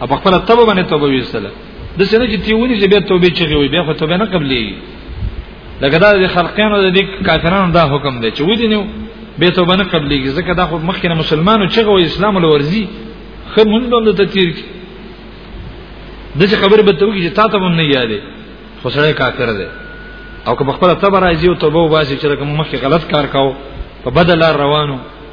او په خپل توبه باندې توبه ویستله د سینې چې تیونی چې به توبه چغي وي بیا خو توبه نه قبلي لکه دا د خلقانو د دې کافرانو دا حکم دی چې ودی نو به توبه نه قبلي ځکه دا خو مخکې مسلمانو چې غو اسلام له ورزي خو مونږ هم د تیر کې د څه خبرې به توګي چې تا ته هم نه یادې خو سره کافر دی او که په خپل تبر راځي او توبه واسي چې کوم مخکې غلط کار کاو په بدل روانو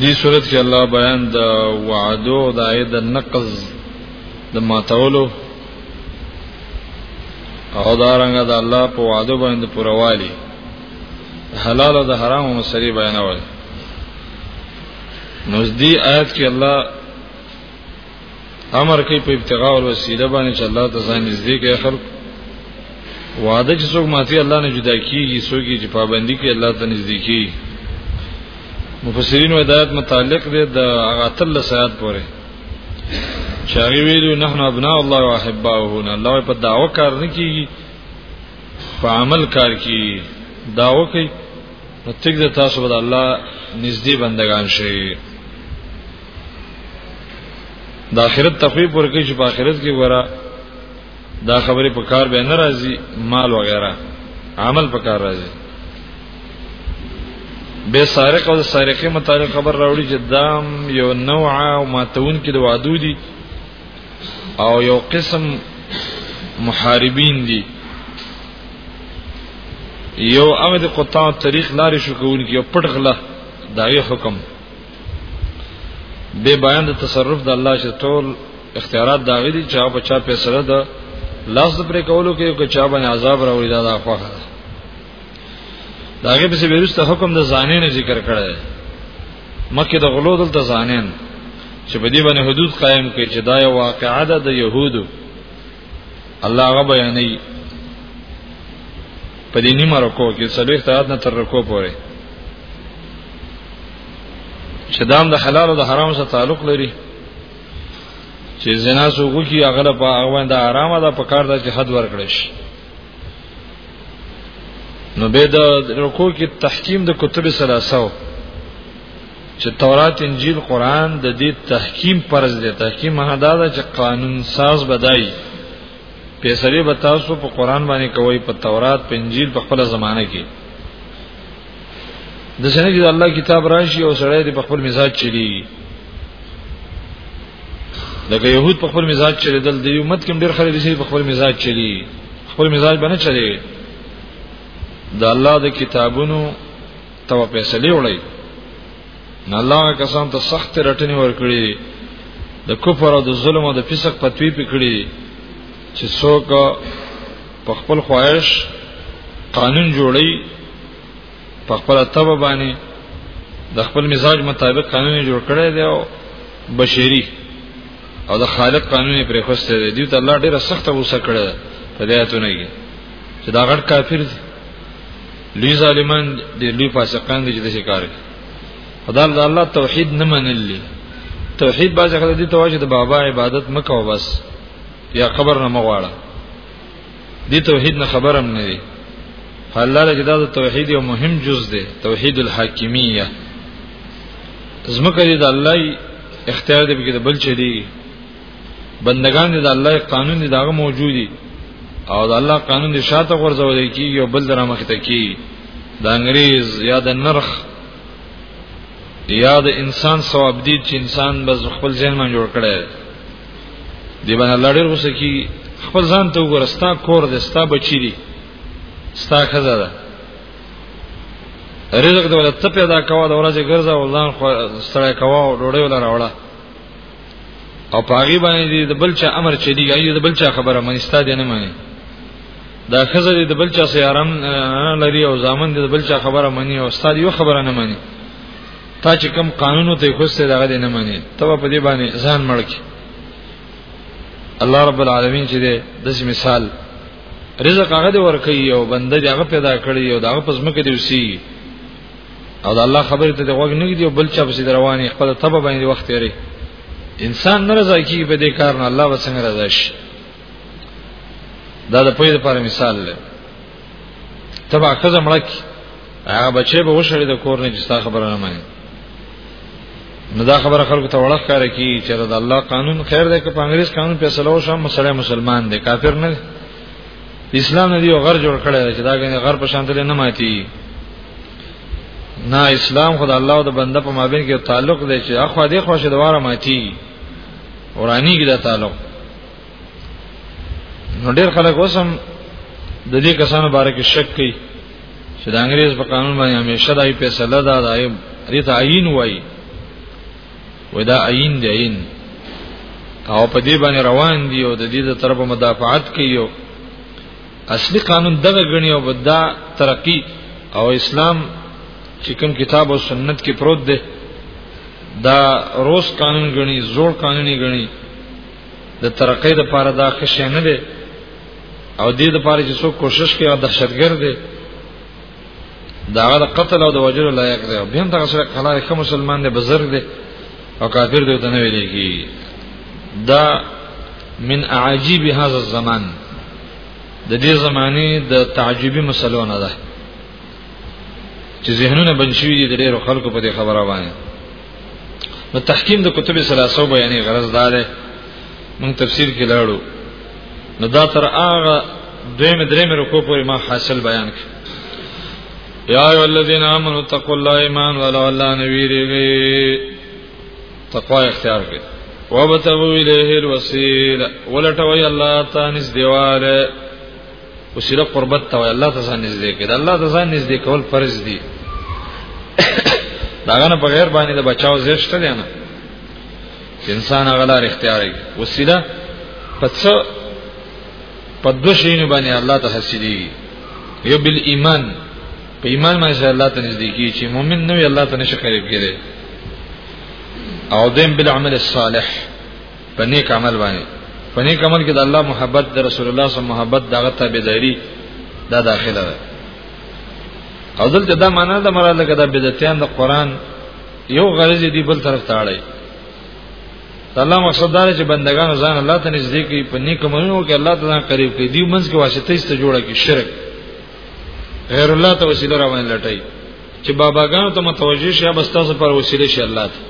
دی صورت کې الله بیان د وعدو د عید نقض د ماتولو او دارنګ د الله په وعده باندې پروالی حلال او د حرام مسری بیانول نو دې آیت کې الله امر کوي په ابتغاء او وسیله باندې چې الله ته ځان نږدې کوي خلق وعده چې څوک ماتي الله نه جدا کیږي څوک چې پابندي کوي الله ته نږدې کیږي مفسرین هدایت متعلق دي د غاتل سات پورې چاغي ویلو نحن ابناء الله واحباؤه نه الله په داوا کار نه کیږي په عمل کار کیږي داوا کوي نو تک د تاسو بد الله نږدې بندگان شي د آخرت تخویب ورکړي چې په آخرت کې ورا دا خبره په کار به ناراضي مال وغیرہ عمل په کار راځي به سارق او سارقې متعلق خبر راوړي چې دام یو نوع او ماتون کې د وادو دي او یو قسم محاربین دي یو امد قطاع طریق لارې شو کوونکی یو پټ غله داغه حکم به بیان د تصرف د الله چې ټول اختیارات داغې دي چې هغه چا په سره ده لاس پر کولو کې یو چا باندې عذاب راوړي دا د خوخه ده داغه په بیرسته حکم د ځانین ذکر کړی مکه د غلو دلته ځانین چې په دې باندې حدود قائم کړي چې دا یو واقعا ده د يهودو الله غ بیانې په دې نیمه رکو کې څلوي تعداد نه تر رکو پورې چې دام د حلال او د حرام سره تعلق لري چې زنا سوغو کې اغله په هغه باندې آرامه ده په کار ده چې حد ورکړي شي نو به د رکو کې تحکیم د کتب سلاسو چې تورات انجیل قران د دې تحکیم پرز دی تحکیم معنی دا ده چې قانون ساز بدای پیسری به تاسو په قران باندې کوي په تورات په انجیل په خپل زمانه کې د څنګه چې الله کتاب راشي او سړی د خپل مزاج چلی لکه يهود په خپل مزاج چلی دل د امت کې ډېر خلک دي په خپل مزاج چلی خپل مزاج باندې چلی د الله د کتابونو ته په فیصله وړي نه الله کسان ته سخت رټنی ورکړي د کفر او د ظلم او د فسق پتوی پکړي چې څوک په خپل خواهش قانون جوړي په خپل تبه باندې د خپل مزاج مطابق قانون جوړ کړی دی او بشری او د خالق قانون پرې خوسته دی دوی ته الله ډیره سخته غوسه کړې په دې اتونه کې چې دا غټ کافر دی لوی ظالمان دي لوی فاسقان دي چې د شکار خدای الله توحید نه منل توحید باز خدای دې تواجد بابا عبادت مکو بس یا قبر نه مغواړه دې توحید نه خبرم نه دي الله له جدا د توحید یو مهم جز دی توحید الحاکمیه زمکه دې د الله اختیار دې بګې د بل چي دي بندگان د الله قانون دی داغه موجودي او د الله قانون دی شاته غورځول کیږي او بل در مخ ته کیږي د انګريز یا د نرخ یا د انسان ثواب دی چې انسان بس خپل ذهن باندې جوړ کړي دی باندې الله ډېر غوسه کی خپل ځان ته وګورستا کور دې ستا بچی دي ستا خزه ده رزق دولت ته پیدا کوا د ورځې ګرځا او ځان ستړی کوا او ډوډۍ ولا راوړه او پاغي باندې د بل چا امر چي دی د بل چا خبره مې ستاده نه مانی دا خزه د بل چا سیارم لري او ځامن د بل چا خبره مانی او ستاده یو خبره نه مانی تا چې کوم قانون ته خوسته دغه دې نه مانی ته په دې باندې ځان مړکی الله رب العالمین چې دې داسې مثال رزق هغه دې ورکي او بنده دې هغه پیدا کړی او دغه پزمکه دې وسی او د الله خبره ته غوږ نه دی او بل چا په رواني خپل تبه باندې وخت لري انسان نه رضا کیږي په دې کار نه الله وسنګ رضا شي دا د پوهې لپاره مثال دی تبع خزه مړک هغه بچي به وشړي د کور نه چې تا خبره نه مانی نو دا خبره خلکو ته وړخ کار کی چې د الله قانون خیر دی که په انګریز قانون په سلو شم مسلمان مسلمان دی کافر نه اسلام نه دی غر جوړ کړی چې دا غني غر په شان نه ماتي نه اسلام خدای الله او د بنده په مابین کې تعلق دی چې اخو دې خوښه دواره ماتي ورانی کې دا تعلق نو ډېر خلک اوسم د دې کسانو باره کې شک کوي چې د انګريز په قانون باندې همیشه دای فیصله ده دای دې تعین وایي ودا عین دی عین او په دې باندې روان دی او د دې د طرف مدافعت کوي اصلي قانون دغه غنی او بدا ترقی او اسلام چې کوم کتاب او سنت کې پروت دی دا روز قانون غنی زوړ قانوني غنی د ترقې د پاره دا خشه نه دی او دې د پاره چې څوک کوشش کوي او دهشتګرد دی دا غل قتل او د وجلو لایق دی به هم دغه سره کله کوم مسلمان دی بزرګ دی او کافر دی ته نه ویل کی دا من عجیب هذا الزمان د دې زمانه د تعجبي مسلو نه ده چې ذهنونه بنشوي دي د ډېرو خلکو په دې خبره باندې نو تحکیم د کتب ثلاثه بیانې غرض دار مون تفسیر کې لاړو نو دا تر هغه دویم دریم رکو پورې ما حاصل بیان کړ یا ایو الذین آمنوا تقوا الله ایمان ولا الله نویریږي تقوا اختیار کړئ وابتغوا الیه الوسیله ولټوي الله تعالی نس دیواله وسیله قربت ته الله تعالی ځان نږدې کړي الله تعالی ځان نږدې کول فرض دي داغه نه بغیر باندې د بچاو زیشته دی نه انسان غلار اختیاري وسیله پڅ په دو شینو باندې الله ته حسیدي یو بل ایمان په ایمان باندې الله ته نږدې کی چې مؤمن نو الله ته نشه قریب کړي او دیم بل عمل الصالح په نیک عمل باندې په نیک عمل کې د الله محبت د رسول الله صلی الله علیه وسلم محبت دغه تابعداري دا داخله ده او دلته دا معنا د مراله کده بدعتيان د قران یو غرض دی بل طرف ته اړای الله مقصد دا چې بندگان ځان الله ته نږدې کوي په نیک منو کې الله ته ځان قریب کوي دی منځ کې واسطه ایست جوړه کی شرک غیر الله ته وسیله راوړل لټای چې باباګانو ته متوجه شي بس تاسو پر وسیله شي الله ته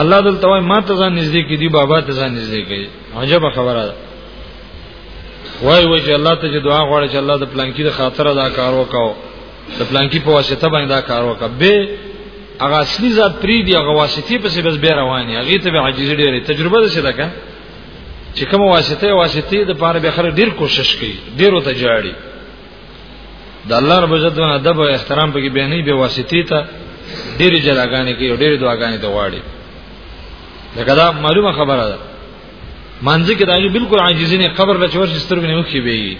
الله دلته وای ما ته ځان نږدې کی دی بابا ته ځان نږدې کوي عجبه خبره ده وای وای چې الله ته چې دعا غواړي چې الله د پلانکی د خاطر دا کار وکاو د پلانکی په واسطه باندې دا کار وکړه به هغه اصلي ذات پری دی هغه واسطي په څیر بس به رواني هغه ته به عاجزي ډېرې تجربه ده څه ده کنه چې کوم واسطه واسطه د پاره به خره ډېر کوشش کوي ډېر وته جاړي د الله رب عزت باندې ادب او احترام پکې به نه به واسطه ته ډېر جلاګانې کوي ډېر دعاګانې ته واړي دا معلومه خبره ده مانځ کې داغي بالکل عاجزی نه قبر له چور سترګې نه وکي وي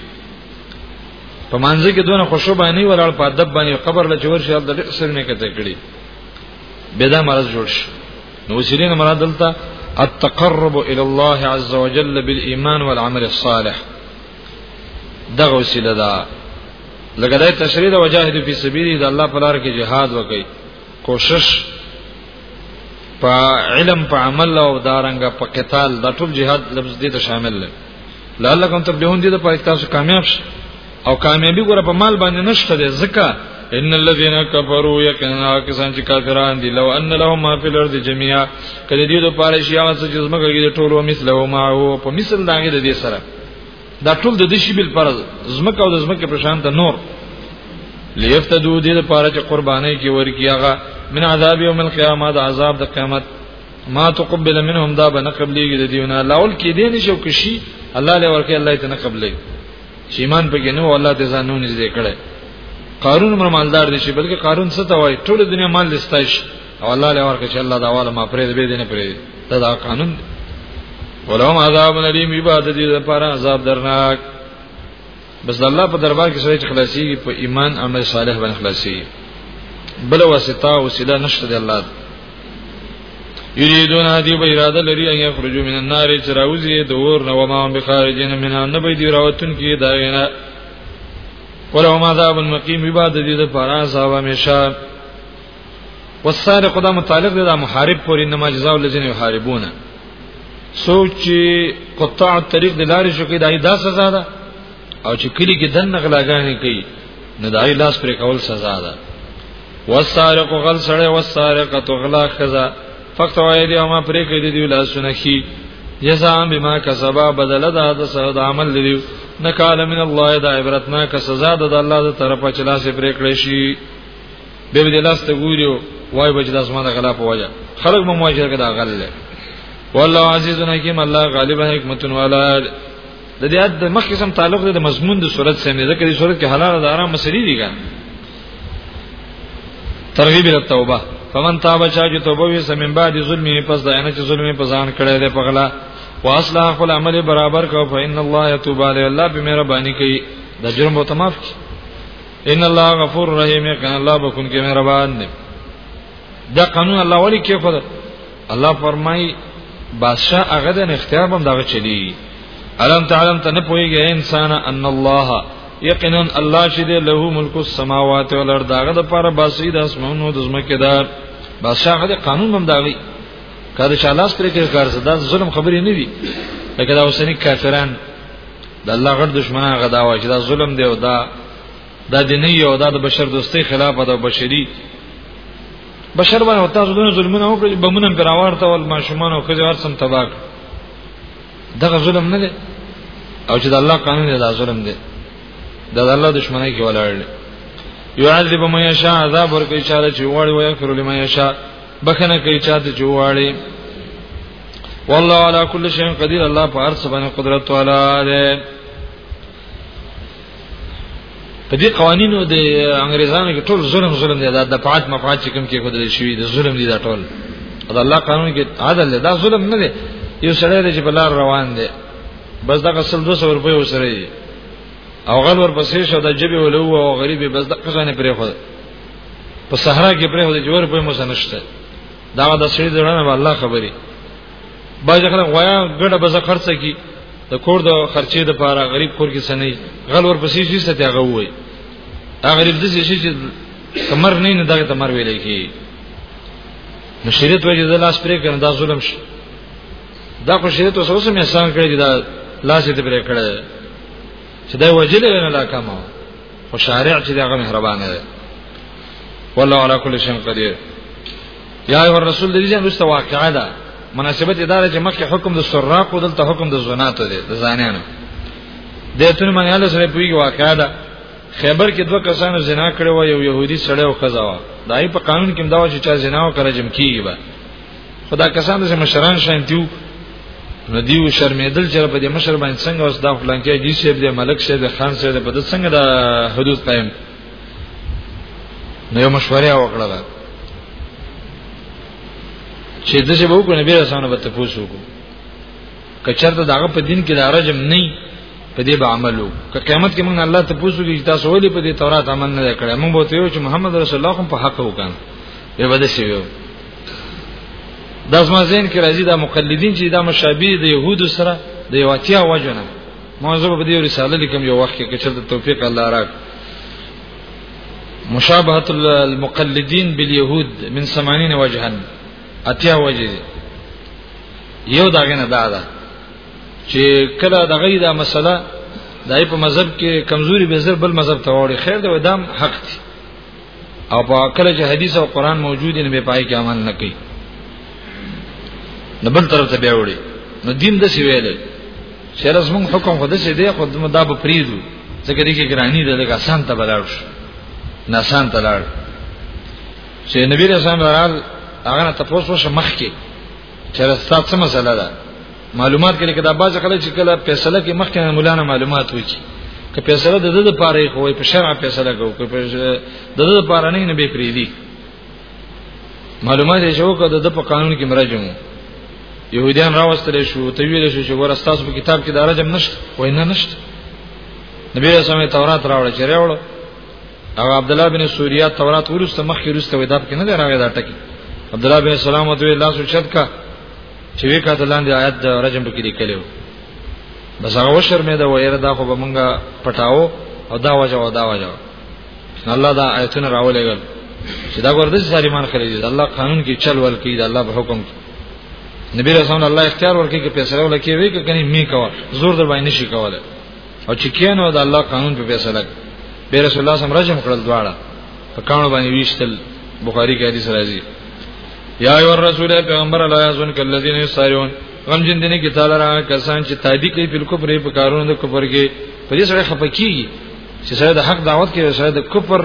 په مانځ کې دونه خوشو باندې ولاړ په ادب باندې قبر له چور شي د سر نه کته کړی بدا مرز جوړ شي نو وسیلین مراد دلته التقرب الى الله عز وجل بالايمان والعمل الصالح دغه وسیله ده لکه د تشریح د وجاهد فی سبیل د الله په لار کې jihad وکړي کوشش په علم په عمل او دارنګ په قتال د ټول جهاد لفظ دې ته شامل دی لعلکم تبلون دې د پای تاسو کامیاب شئ او کامیابی ګره په مال باندې نشته ده زکه ان الذين كفروا يكنا کسان چې کافران دي لو ان لهم ما في الارض جميعا کله دې د پاره شي هغه چې زمګه کې ټولو مثله ما هو په مثل داګه دې سره دا ټول د دې شی بل پر زمکه او د زمکه په شان ته نور لیفتدو دې لپاره چې قرباني کې ورکی هغه من عذاب یوم القیامه د عذاب د قیامت ما تقبل منهم دا به نه قبلېږي د دیونه لاول کې دې نشو کشي الله له ورکه الله ته نه قبلېږي چې ایمان پکې نه و الله ته ځانو نږدې کړي قارون مر مالدار دي شي بلکې قارون څه ته وای ټول دنیا مال لستایش او الله له ورکه چې الله دا والا ما پرې دې نه پرې دا, دا قانون ولهم عذاب الیم عبادت دې لپاره عذاب درناک بس د الله په دربار کې سړی خلاصي په ایمان عمل صالح باندې خلاصي بل واسطه او وسیله نشته د الله یریدون هدی به اراده لري ان یخرجوا من النار چراوزی د اور نو ما هم بخارجین منها نه به دی راوتون کی دا نه ولهم عذاب المقیم عبادت دې لپاره عذاب همیشه والسارق دا متعلق دی دا محارب پورې انما جزاء الذين يحاربون سوچ قطاع الطريق د لارې شو کې دای دا سزا ده او چې کلی کې دن غلاګانې کوي نه دای لاس پر کول سزا ده والسارق غل سړی والسارقه غلا خزا فقط وای دی ما پرې کې دی لاسونه خي جزاء بما کسبا بدل دا د سود عمل دی نکاله من الله دا عبرتناک سزا ده د الله د طرفه چې لاس پرې کړی شي به به لاس ته ګوري وای بچ د اسمانه غلا په وجه خلک مو مواجه کړه غل له والله عزیز حکیم الله غالب حکمت والا د دې د مخ قسم تعلق د مضمون د صورت سره مې ذکر دي صورت کې حلال د آرام مسلې دي ګان ترغیب ال توبه فمن تاب چا چې توبه وي سمن بعد ظلمي پس دا نه چې ظلمي په ځان کړی دی په غلا واصلح خپل عمل برابر کو فإن الله يتوب علی الله به مهرباني کوي د جرم او تماف ان الله غفور رحیم کنا الله بكون کې مهربان دی دا قانون الله ولی کې خو الله فرمای بادشاہ هغه د اختیار بم دا چلی علم تعلم ته نه پويږي انسان ان الله یقینا الله چې دی له ملک السماوات والارض داغه د پاره باسي د اسمانونو د زمکه دار بادشاہ هغه قانون بم داوي کله چې الله سترګې کار زده ظلم خبرې نه وي لکه دا اوسنی کافرانو د الله غړ دشمنان غدا وا چې دا ظلم دی او دا دا دیني یو دا د بشر دوستۍ خلاف ده بشری بشر باندې تاسو دونه ظلمونه وکړي بمونه پر راوړته ول ماشومان او خځه ورسم تباک دغه ظلم نه دی او چې د الله قانون دی دا ظلم دی دا د الله دشمنی کې ولاړ دی يعذب من يشاء عذاب ورکړي چاله چې وړي وي کړو لمن يشاء بخنه کوي چاته جوړي والله على كل شيء قدير الله په هر څه باندې قدرت والا دی په دې قوانینو د انګريزانو کې ټول ظلم ظلم دی دا د پات مفاد چې کوم کې خدای شوی دی ظلم دی دا ټول دا الله قانون کې عادل دی دا ظلم نه دی یو سړی دی چې بلار روان دی بس دا غسل 200 روپۍ وسره او غل ور پسې شو د جبه ولو او غریب بس د قزانه پرې خو په صحرا کې پرې هدي جوړ په موسه نشته دا د سړي درنه به الله خبري باج خره غویا ګډه بزه خرڅه کی د کور د خرچې د پاره غریب کور کې سنې غل ور پسې شي ست هغه وای هغه غریب د شي چې کمر نه نه دغه تمر ویلې کی نو شریعت وایي د لاس پرې کنه دا ظلم شي دا خو شریعت اوس اوس مې احسان کړی دا لاس دې پرې کړی چې دا وجلې نه لا کمه او شارع چې هغه مهربان دی والله على كل شيء قدير یا ایه رسول دې جن رسته واقعا ده مناسبت اداره چې مخکې حکم د سراق او دلته حکم د زنات دی د زانانو د اتن باندې الله سره پویږي واقعا ده خیبر کې دوه کسانو زنا کړو یو يهودي سړی او خزاوه دای په قانون کې دا و چې چا زنا وکړه جمع کیږي خدا کسان چې مشران شانتیو نو دیو شرمېدل چې په دې مشر باندې څنګه اوس دا فلان کې جی شیب دې ملک شیب خان شیب په دې څنګه دا حدود قائم نو یو مشوره وکړه دا چې د څه وو کو نه به اسانه به تاسو کو کچرته داغه په دین کې دا رجم نه په دې به عملو که قیامت کې موږ الله ته پوښتنه کوي تاسو ولې په دې تورات عمل نه کړی موږ به ته یو چې محمد رسول الله هم په حق وکړ به بده شي دا زما زین کې راځي دا مقلدین چې دا مشابه د يهودو سره د یو اتیا وجنه موضوع په دې رساله لیکم یو وخت کې چې د توفیق الله راک مشابهه المقلدین باليهود من 80 وجها اتیا وجه یو داګه نه دا ده چې کله دغه دا مسله دای په مذهب کې کمزوري به زر بل مذهب ته وړي خیر دا دام حق دی او په کله چې حدیث او قران موجود نه به پای کې عمل نه کوي نو بل طرف ته بیا وړي نو دین د سی ویل شرز موږ حکم خو د سی دی خو د دا په پریزو ځکه دې کې ګرانی ده لکه آسان ته بلاړ شو نه آسان ته لاړ چې نبی رسول الله هغه ته پوسو شمخ کې چې رستا څه مسله ده معلومات کړي کدا باز کله چې کله فیصله کې مخکې مولانا معلومات وکړي که فیصله د دې لپاره یې خو په شرع فیصله کو که په د دې لپاره نه نه به پریدي معلومات یې شو کده د په قانون کې مراجعو يهوديان راوستل شو ته ویل شو چې ورستاس په کتاب کې دا رجم نشته وای نه نشته نبی رسول الله تورات راوړ چې راوړ او عبد الله بن سوریا تورات ورسته مخکې ورسته ودا کې نه راغی دا ټکی عبد الله بن سلام او دوی لاس شد کا چې وی کاته لاندې آیات د رجم کې لیکلو بس هغه وشر مې دا وایره دا خو به مونږه پټاو او دا وجه او دا وجه الله دا آیتونه راولېګل چې دا ورته ظالمان خلک دي الله قانون کې چل ول کې دا الله په حکم کې نبی رسول الله اختیار ورکړي کې پیسې ولکې وی کې کني می کوا زور در باندې نشي کوله او چې کینو د الله قانون په فیصله به رسول الله سم رجم کړل دواړه په کانو باندې ویشتل بخاری کې حدیث راځي یا ایو رسول پیغمبر الله یزن کلذین یسارون غم جن دینه کې تعالی را کسان چې تادی کوي په کفر په کارونو د کفر کې په دې سره خپکیږي چې سره د حق دعوت کې سره د کفر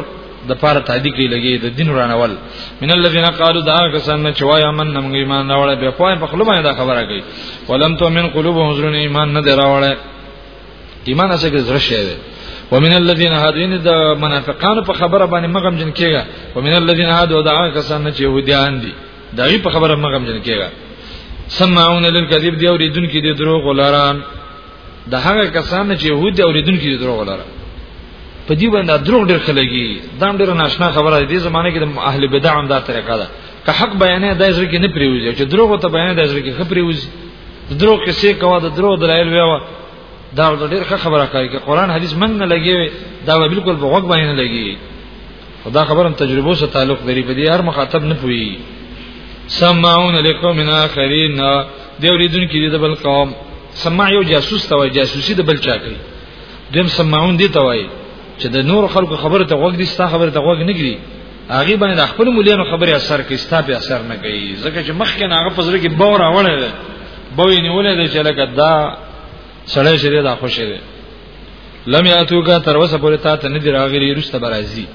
د پاره تادی کوي لګي د دین رانول من الذين قالوا دا کسان چې وای امن نمګ ایمان راوړل به خو په خلومه دا خبره کوي ولم تو من قلوبهم زرن ایمان نه دراوړل ایمان اسه کې زړه شی دی ومن الذين هادين د منافقانو په خبره باندې مغم جن کېږي ومن الذين هادو دا کسان چې يهوديان دي دا یې په خبره مغم جن کېږي سمعون للكذب دی اوریدون کې دي دروغ ولران د هغه کسان چې يهودي اوریدون کې دي دروغ ولران په دې باندې دروغ ډېر خلګي دا ډېر ناشنا خبره ده دې زمانه کې د اهل بدع هم دا طریقه ده که حق بیانې د ځل کې نه پریوځي چې دروغ ته بیانې د ځل کې خبرې وځي درو کیسې کوه د درو دلایل ویوه دا د ډېر ښه خبره کوي چې قران حدیث من نه لګي دا بالکل په غوږ باندې نه لګي خدا خبرم تجربو سره تعلق لري په دې هر مخاطب نه پوي سمعون لكم من اخرين دی اوریدون کې د بل قوم سمع یو جاسوس ته وای جاسوسي د بل چا کوي دیم سمعون دی ته وای چې د نور خلکو خبره ته غوږ دي ستا خبره ته غوږ نه ګري هغه باندې د خپل مولانو خبره اثر کوي ستا په اثر نه کوي ځکه چې مخکې هغه په ځل کې باور راوړل بوې نیولې د چلګه دا سړی چې دا خوشې دی لم یاتوګه تر اوسه پورې تا ته نه دی راغلی رسته برازي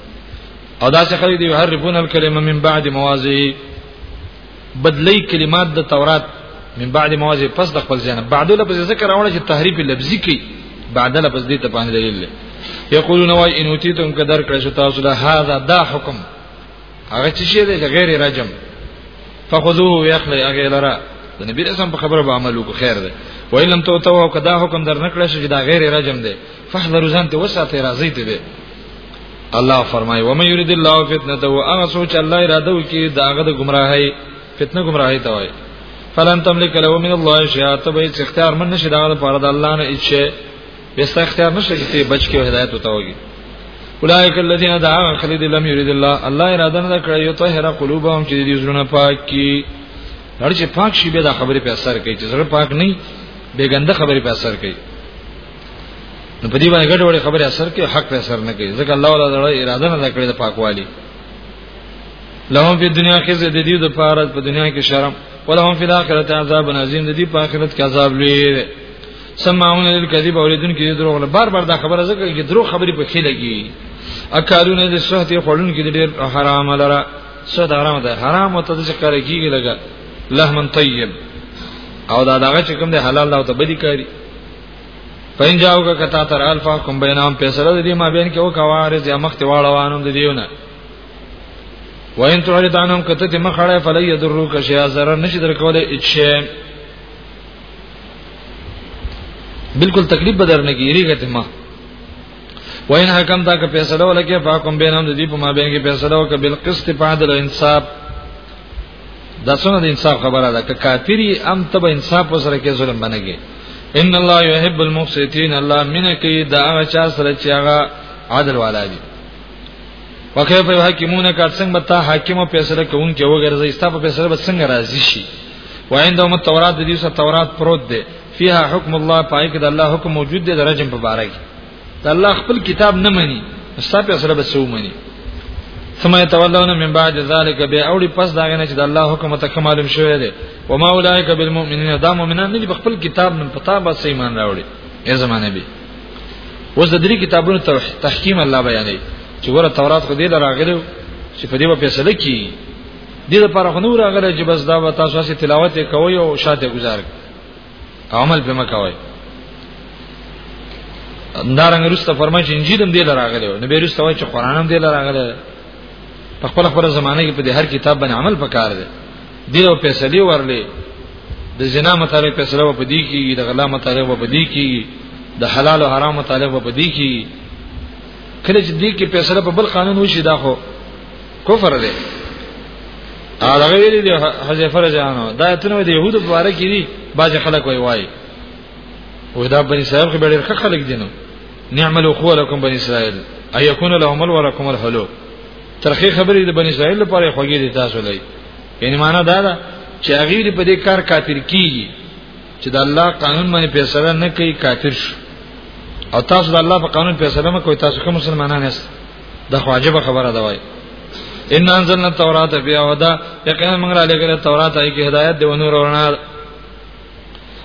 او دا څه خلک دی هر ربون الکلمه من بعد موازی بدلی کلمات د تورات من بعد مواضع پس د خپل ځنه بعد لفظ ذکر راوړل چې تحریف لفظي کوي بعد لفظ دې ته باندې دلیل دی یقولون وای ان اوتیتم قدر کړی شو تاسو له هاذا دا حکم هغه چې شی دی غیر رجم فخذوه ويخلي هغه لرا د نبی رسول په خبره به عمل وکړو خیر دی وای لم تو تو کدا حکم در نکړی شو چې دا غیر رجم دی فاحذروا ځان ته وساته راځي ته به الله فرمایي ومن يريد الله فتنته هغه سوچ الله اراده وکي داغه د گمراهي فتنه گمراهي ته وایي فلن تملك له من الله شيئا ته به اختیار من نشي داغه پر د الله نه هیڅ بس اختیار نشي چې بچ کې هدایت وتا وږي اولئک الذين دعوا خلد لم يريد الله الله اراده نه کړی یو طاهره قلوبهم چې دې زړه پاک کی هر چې پاک شي به دا خبره په اثر کوي چې زړه پاک نه بیګنده خبره په اثر کوي نو په دې باندې ګډ وړي خبره اثر کې حق په اثر نه کوي ځکه الله ولا د اراده نه کړې د پاکوالي لهم په دنیا کې زه د دې د پاره په دنیا کې شرم ولهم فی الاخرته عذاب عظیم د دې په آخرت کې عذاب لوی دی سمعون للكذب اوریدون کې دروغ له بار بار دا خبره ذکر کې دروغ خبرې په خله کې اکارونه د صحت خورون کې ډېر حرام لره صد حرام ده حرام او ته ذکر کېږي لګا لحمن طیب او دا دغه چې کوم دی حلال او ته بدی کوي پین جاو کا کتا تر الفا کوم بینام پیسره د دې ما بین کې وکوارز یا مخ ته واړوانم د دیونه وین تر دانم کته ته مخړه فلی یذرو کا شیا zarar نشي درکوله اچې بالکل تکلیف بدر نه کیږي ته ما وین حکم دا که فیصله ولکه فاکم بینهم د دې په ما بین کې فیصله وکړه بالقسط په عدل او انصاف دا څنګه د انصاف خبره ده که کافری ام تب انصاف وسره کې ظلم بنګي ان الله يحب المقسطين الله منه کې دا هغه چا سره چې هغه عادل والا دي وکيف يحكمون کا څنګه به تا حاکم او فیصله کوونکی وګرځي ستا په فیصله به څنګه راضي شي وعندهم التوراۃ د دې سره تورات پروت دی فيها حكم الله پای کې د الله حکم موجود دی د رجم په باره کې د الله خپل کتاب نه مني مستاپ سره به سو مني ثم يتولون من بعد ذلك به اوړي پس دا غنه چې د الله حکم ته کمالم شوی دی و ما اولئک بالمؤمنین دا مؤمنان نه خپل کتاب من پتا به ایمان راوړي ای زمانه به اوس د درې کتابونو تحکیم الله بیانوي چې ور تورات خو دې لراغلو چې په دې په فیصله کې دې لپاره خو نور راغله چې بس دا به تاسو سي تلاوت کوي او شاته گزار عمل په مکوي اندارنګ رسته فرمایي چې انجیل هم دې لراغلی نو به رسته وایي چې قران هم دې لراغلی په خپل خپل زمانه کې په هر کتاب باندې عمل پکار دی دې او فیصله ورلې د زنا مطابق فیصله و پدې کیږي د غلا مطابق و پدې کیږي د حلال او حرام مطابق و پدې کیږي کله چې دې کې فیصله په بل قانون وشي دا خو کفر دی او دا ویلي دی حذیفه رجانو دا تنو دی يهودو په اړه کې دي بعض خلک وای وای و دا بني اسرائیل کې ډېر ښه خلک دي نو نعمل اخو لكم بني اسرائیل ايكون لهم ولكم الحلو ترخی خبرې د بني اسرائیل لپاره خوږې دي تاسو لای یعنی معنا دا ده چې هغه په دې کار کافر کیږي چې د الله قانون باندې فیصله نه کوي کافر شو او تاسو د الله په قانون فیصله مکوئ تاسو کوم مسلمانان یاست د خواجب خبره ده وای ان انزلنا التوراۃ فيها هدى یقینا موږ را لګره تورات ای کې هدایت دی ونور ورنا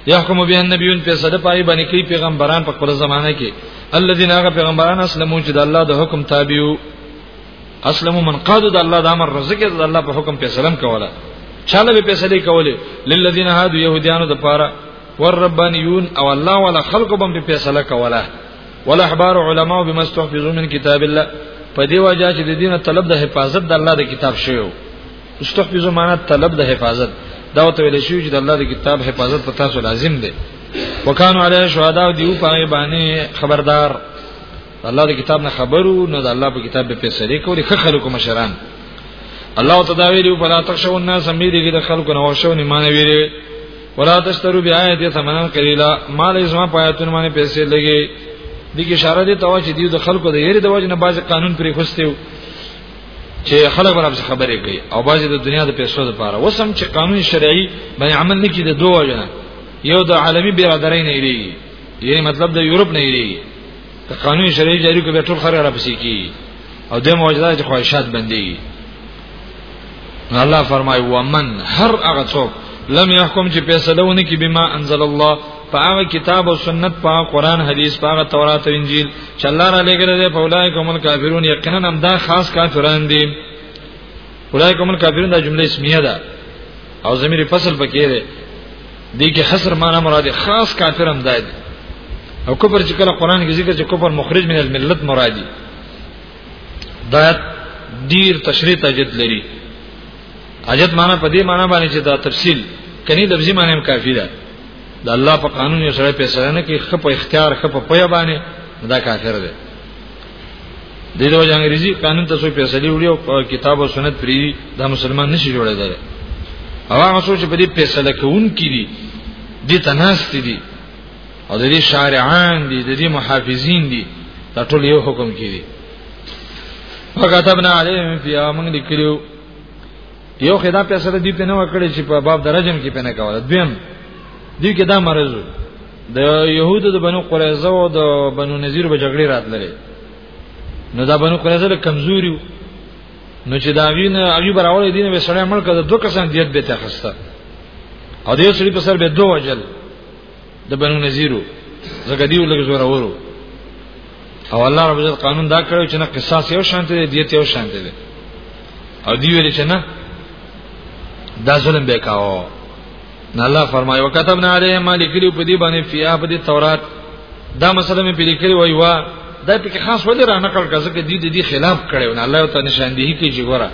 يحكم به النبيون په صد پای باندې کوي پیغمبران په خپل زمانه کې الذين هغه پیغمبران اسلمو چې د الله د حکم تابعو اسلمو من قادو د الله د امر رزق د الله په حکم په سلام کوله چاله به پیسې کولې للذین هادو يهوديانو د پاره ور ربانيون او الله ولا خلق بم په فیصله کوله والاحبار علماء بما استحفظوا من كتاب الله په دی وجه چې د دینه طلب د حفاظت د الله د کتاب شیو استحفظوا معنا طلب د حفاظت دا ته ویل شي چې د الله د کتاب حفاظت په تاسو لازم دی وکانو علی شهدا او دیو پای باندې خبردار الله د کتاب نه خبرو نه د الله په کتاب به فیصله کوي خه خلکو مشران الله تعالی ویلو فلا تخشوا الناس مې دې د خلکو نه وښو نه مان ویلي ولا تشترو بیاات ثمنن قلیلا مال ازما پایتون باندې پیسې لګي دغه اشاره دي توا چې دیو د خلکو د یری د وجه نه باز قانون پرې خوستیو چې خلک برابر خبرې کوي او باز د دنیا د پیسو لپاره وسم چې قانون شرعي باندې عمل نکړي د دوه وجه یو د عالمی بیرادرۍ نه لري یعنی مطلب د یورپ نه لري که قانون شرعي جاری کو به ټول خره را پسې کی او د موجوده چې خواهشات بندي نو الله فرمای و من هر هغه څوک لم يحكم چې فیصله ونه کی بما انزل الله په هغه کتاب او سنت په قران حدیث په هغه تورات او انجیل چې الله را لګره دی په اولای کومل کافرون یقینا هم دا خاص کافران دي اولای کومل کافرون دا جمله اسمیه ده او زمیر فصل پکې ده دې کې خسر معنا مراد خاص کافر هم دی او کفر چې کله قران کې ذکر چې کفر مخرج من الملت مرادي دا دیر تشریح تجد لري اجد معنا په دې معنا باندې چې دا تفصیل کني لفظي معنی هم کافی ده د الله په قانون یې سره پیسې نه کې خپ اختیار خپ په یبانه دا کافر دی دغه وجه انګریزي قانون ته څو فیصله وړي او کتاب او سنت پری دا مسلمان نشي جوړېدل او هغه څو چې په دې فیصله کوون کې دي دي تناست دي او د دې شارعان دي د دې محافظین دي دا ټول یو حکم کې دي وکتبنا علیهم فی امن لیکلو یو خدا فیصله دې په نه وکړي چې په باب درجم کې پنه کوله دویم دې کې دا مرزو د يهودو د بنو قريظه او د بنو نذیر په جګړه راتللې نو دا بنو قريظه له کمزوري نو چې دا وینه هغه براول دین به سړی عمل کړه دوه کسان دیت به تخسته او دې سړي په سر به دوه وجل د بنو نذیرو زګه دیو لګ زور اورو او الله رب عزت قانون دا کړو چې نه قصاص یو شانته دی دیت یو شانته دی او دی ویل چې نه دا ظلم به کاوه نه الله فرمایي وکتبنا علیه مالکلی په دې باندې فیا په دې تورات دا مسله مې پیری کړی وای وا دا په خاص ولې را نقل کړه ځکه دې دې خلاف کړي نه الله تعالی نشاندهي کوي چې ګوره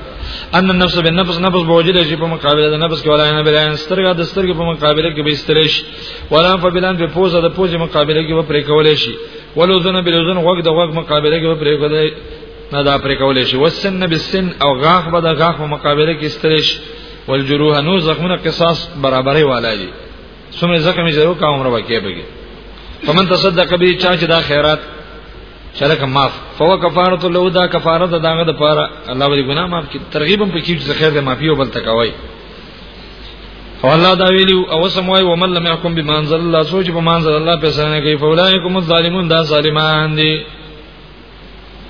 ان النفس بالنفس نفس بوجود شي په مقابله د نفس کې ولا نه بلان سترګه د سترګې په مقابله کې به استریش ولا په بلان په پوزه د پوزې مقابله کې به پرې کولې شي ولوزن بلوزن غوږ د غوږ مقابله کې به پرې کولې نه دا پرې کولې شي وسن بالسن او غاخ به د غاخ په مقابله کې استریش والجروح نو زخمونه قصاص برابرې والا دي سمې زخم یې زرو کا عمر وکې بګي فمن تصدق به چا چې دا خیرات شرک معاف فو کفاره له دا کفاره د داغه د پاره الله دې ګناه معاف کړي ترغیب په کې چې خیر دې معافي او بل تکوي او الله دا ویلو او سموي ومن لم يحكم بما انزل الله سوچ په منزل الله په سره کوي فولائکم الظالمون دا ظالمان دي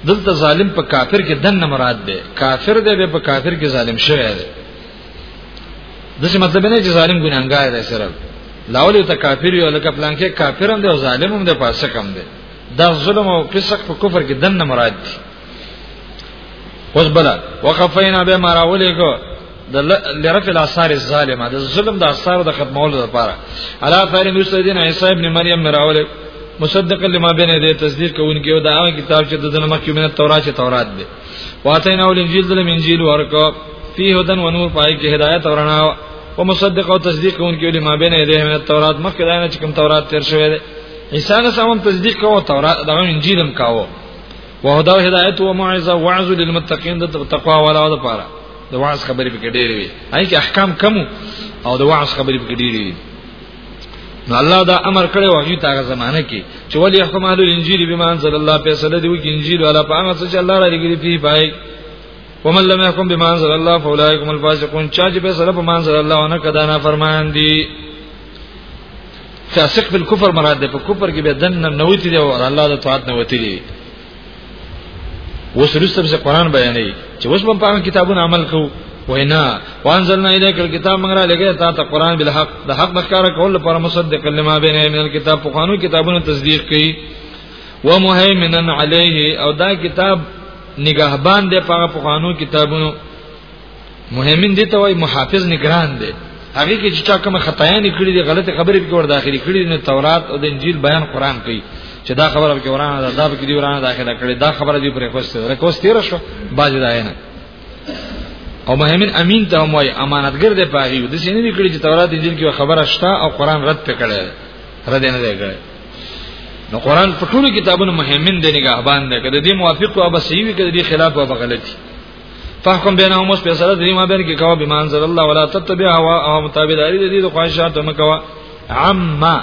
دلته ظالم په کافر کې دنه مراد ده کافر دی به په کافر کې ظالم شوی دی دغه مطلب نه چې ظالم ګناهګار دی سره لاول ته کافر یو لکه پلان کې کافر هم دی او ظالم هم دی فاسق هم دی دا ظلم او فسق په کفر کې دنه مراد دي اوس بل وقفینا به ماراولې کو د لرف الاثار الظالمه د ظلم د اثارو د ختمولو لپاره علا فار مستدین عیسی ابن مریم نه راول مصدق لما بین دې تصدیق کوونکی او دا هغه کتاب چې د دنه مخکې منه تورات چې تورات دی واته نه ول انجیل د انجیل ورکو فيه هدن و نور پای کې هدایت ورنا او مصدق او تصدیق کوونکی لما بین دې منه تورات مخکې دا نه چې کوم تورات تیر شوی دی عیسی نه سم تصدیق کوو تورات د انجیل هم کاوه وهدا هدایت او موعظه وعظ للمتقین د تقوا ولا د پاره د واعظ خبرې پکې ډېرې وي هاي کې احکام کم او د واعظ خبرې پکې ډېرې وي نو الله دا امر کړی و چې تاغه زمانہ کې چې ولې حکم اهل انجیل بما انزل الله په سره دی وکي انجیل ولا په هغه څه چې الله را لګی دی پای ومن لم يحكم بما انزل الله فاولئك هم الفاسقون چا چې په سره په منزل الله ونه کدا نه فرمان دي فاسق بالکفر مراد ده په کفر کې به دن نه نوتی دی او الله د طاعت نه وتی دی اوس رسته به قرآن بیانې چې اوس په هغه کتابونو عمل کوو وینا وانزلنا الیک الكتاب مگر لګی تا ته قرآن بالحق د حق بشکاره کول لپاره مصدق لما بین من الكتاب په قانون کتابونو تصدیق کړي و مهیمنن علیه او دا کتاب نگهبان دی په قانون کتابونو مهمن دي ته وای محافظ نگران دی هغه کې چې چا کوم خطایا نه کړی دي غلطه خبره به ور داخلي کړی نه تورات او د انجیل بیان قران کوي چې دا خبره به ورانه ده دا به دی ورانه داخله کړي دا خبره دی پرې کوسته رکوس تیر شو باج دا نه او مهمن امین ته هم وای امانتګر دی پاغي د سینې نه کړی چې تورات انجیل کې خبره شته او قران رد پکړي رد نه دی کړی نو قران په ټولو کتابونو مهمن دی نگهبان دی کله دې موافق او بسیوی کله دې خلاف او غلطي فحکم بینهم اوس په سره دریم بین کې کوا بمان زر الله ولا تتبع هوا او متابعداري د دې د خواهشاتو مکوا عما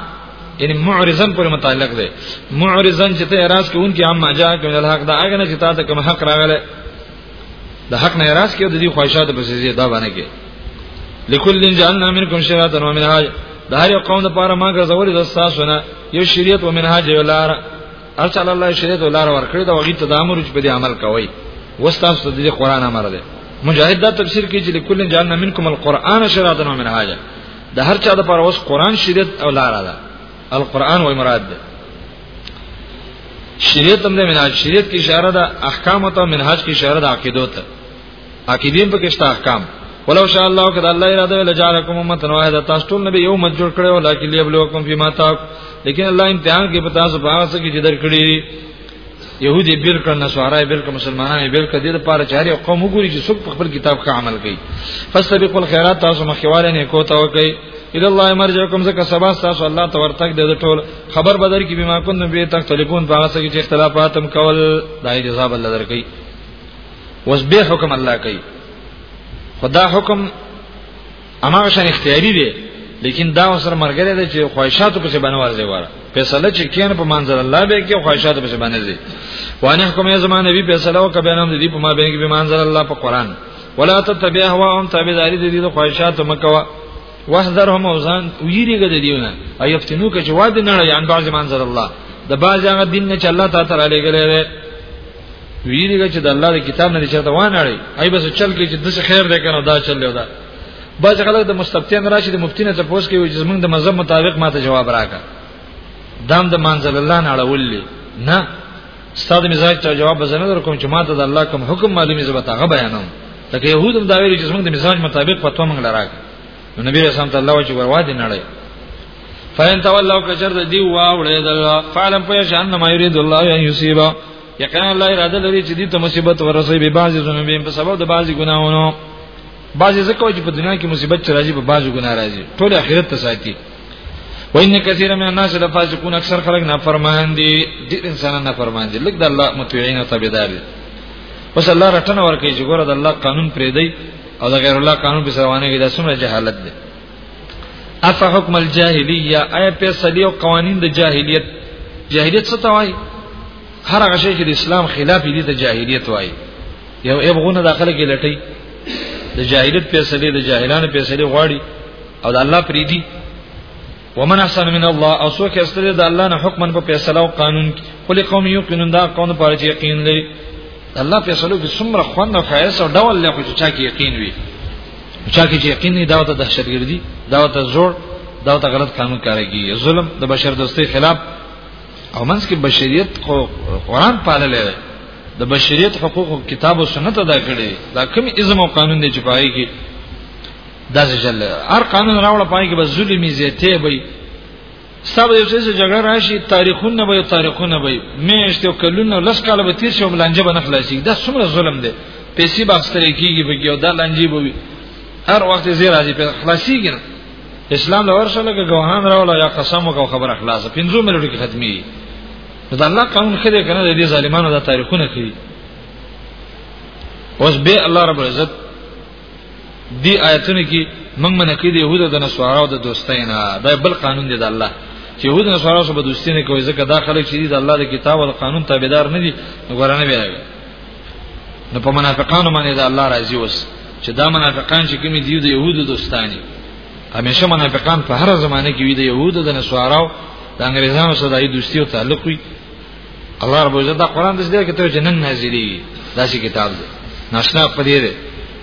یعنی معرضن پر متعلق دی معرضن چې ته اعتراض کوونکی عما جاء کوم الحق دا هغه نه چې تاسو کوم حق راغله د حق نه اعتراض کوي د دې خواهشاتو په سيزي دا باندې کې لکل جعلنا منکم شرعا ومنهاج د هر قوم لپاره ما ګرځولې د تاسو نه یو شریعت ومنهاج یو لار هر چا الله شریعت ولار ورکړي دا وغي ته د امر چې په دې عمل کوي وستاسو د قران امر دی مجاهد دا تفسیر کوي چې لکل جعلنا منکم القرآن شرعا ومنهاجا د هر چا د پر اوس قران شریعت او لار ده القرآن و مراد ده شریعت هم د منهاج شریعت کی اشاره ده احکام ته منهاج کی اشاره ده عقیدو ته عقیدین په کېشته احکام ولو شاء الله کذ الله اراده لجعلکم امه واحده تاسو ټول نبی یو مت جوړ کړو لکه لیبلوکم فيما تاک لیکن الله امتحان کې پتا سو باغ څخه کې جدر کړی يهودي بیر کړه نسوارای بیر کړه مسلمانان بیر کړه د دې لپاره چې هر یو قوم وګوري چې څوک په خپل کتاب کې عمل کوي فسبقوا الخيرات تاسو مخکواله نه کوته وکي اذا الله مرجعكم زکه سبا تاسو الله ته ورتګ د ټول خبر بدر کې بما كنتم به تختلفون په هغه څه کې اختلافات هم کول دای جزاب الله درکې وس به حکم الله کوي خدا حکم امر شان اختیاري دی لیکن دا وسر مرګره دی چې خواهشاتو په څه باندې ورځي وره فیصله چې کین په منزل الله به کې خواهشاتو په څه باندې زی وانه حکم یې زمانه بي فیصله او کبه نام دي په ما بین کې په منزل الله په قران ولا تتبع هواهم تابعداري دي د خواهشاتو مکوا واحذرهم اوزان ویریګه د دیونه ایفتنو کې جواب نه لري ان بعض منزل الله د بعض هغه دین نه چې الله تعالی علیه ګلې ویریږي چې د الله د کتاب نه چاته وانه اړي ای بس چل کې چې د خیر دی کنه دا چل دی دا بعض خلک د مستفتین راشي د مفتی نه تاسو کوي چې موږ د مذهب مطابق ماته جواب راکړه دام د منزل الله نه اړولې نه ستاسو مزاج ته جواب بزنه در کوم چې ماته د الله کوم حکم معلومي زبتا غ بیانوم لکه يهودم دا ویل چې موږ د مزاج مطابق فتوا موږ لراکړه نو نبی رسول الله الله چې وروا دي نړۍ فین تولوا کچر د دی واوړې د فعلم په شان ما یرید الله ان یصيبا یقینا الله اراده لري چې دې ته مصیبت ورسوي به بعضی ذنوبین په سبب د بعضی ګناهونو بعضی زکه چې په دنیا کې مصیبت چې راځي په بعضی ګناه راځي ټول آخرت ته ساتي وان کثیر من الناس لفاسقون اکثر خلک نافرمان دي ډیر انسانان نافرمان دي لکه د الله متوعین او تابعدار دي پس الله رټنه ورکړي چې ګوره د الله قانون پرې دی او د غیر الله قانون په روانه کې د سمره جهالت ده اف حکم الجاهلیه اي په صدی او قوانین د جاهلیت جاهلیت څه توای هر هغه شی چې د اسلام خلاف دي ته جاهلیت وای یو ابغونه داخله کې لټي د جاهلیت په صدی د جاهلانو په صدی غواړي او د الله پریدي ومن احسن من الله او څوک استری د الله نه حکمن په فیصله او قانون کې خلی قوم یو قانون دا قوم پر یقین لري الله فیصلو کې څومره خوند او خیس او ډول له کوچ چا کې یقین وي چا کې چې یقین نه دا ته دهشتګردي دا ته زور دا ته غلط قانون کاريږي ظلم د بشر دوستۍ خلاف او منځ کې بشریت خو قران پالل لري د بشریت حقوق او کتاب او سنت ادا کړي دا کوم ازم او قانون دی چې پایږي دا څه چل هر قانون راوړ پای کې به ظلمي زیته وي سبا یو څه جګړه راشي تاریخونه به تاریخونه به میشت او کلونه لس کاله به تیر شي او لانجه به نه خلاصي دا څومره ظلم دی پیسې به اخستل کیږي به یو دا لانجه به وي هر وخت زی راځي په خلاصيږي اسلام له ورسره لګه غوهان راول یا قسم او خبره خلاصه 15 منټو کې ختمي دا الله قانون خدای کنه د دې ظالمانو د تاریخونه کوي اوس به الله رب العزت دی آیتونه کې موږ منه کې د يهودو د نصاراو د دوستینا دا بل قانون دی د الله چې يهودو نصاراو سره دوستي نه کوي ځکه دا خلک چې د الله د کتاب او قانون تابعدار نه دي وګورنه بیا نو په منافقانو باندې د الله راضي وس چې دا منافقان چې کوم دي د يهودو دوستانی همیشه منافقان په هر زمانه کې وي د يهودو د نصاراو د انګريزانو سره د دوستي او تعلق وي الله رب عزت دا قران د دې کتاب جنن نازلي دا شي کتاب دی ناشنا پدې دی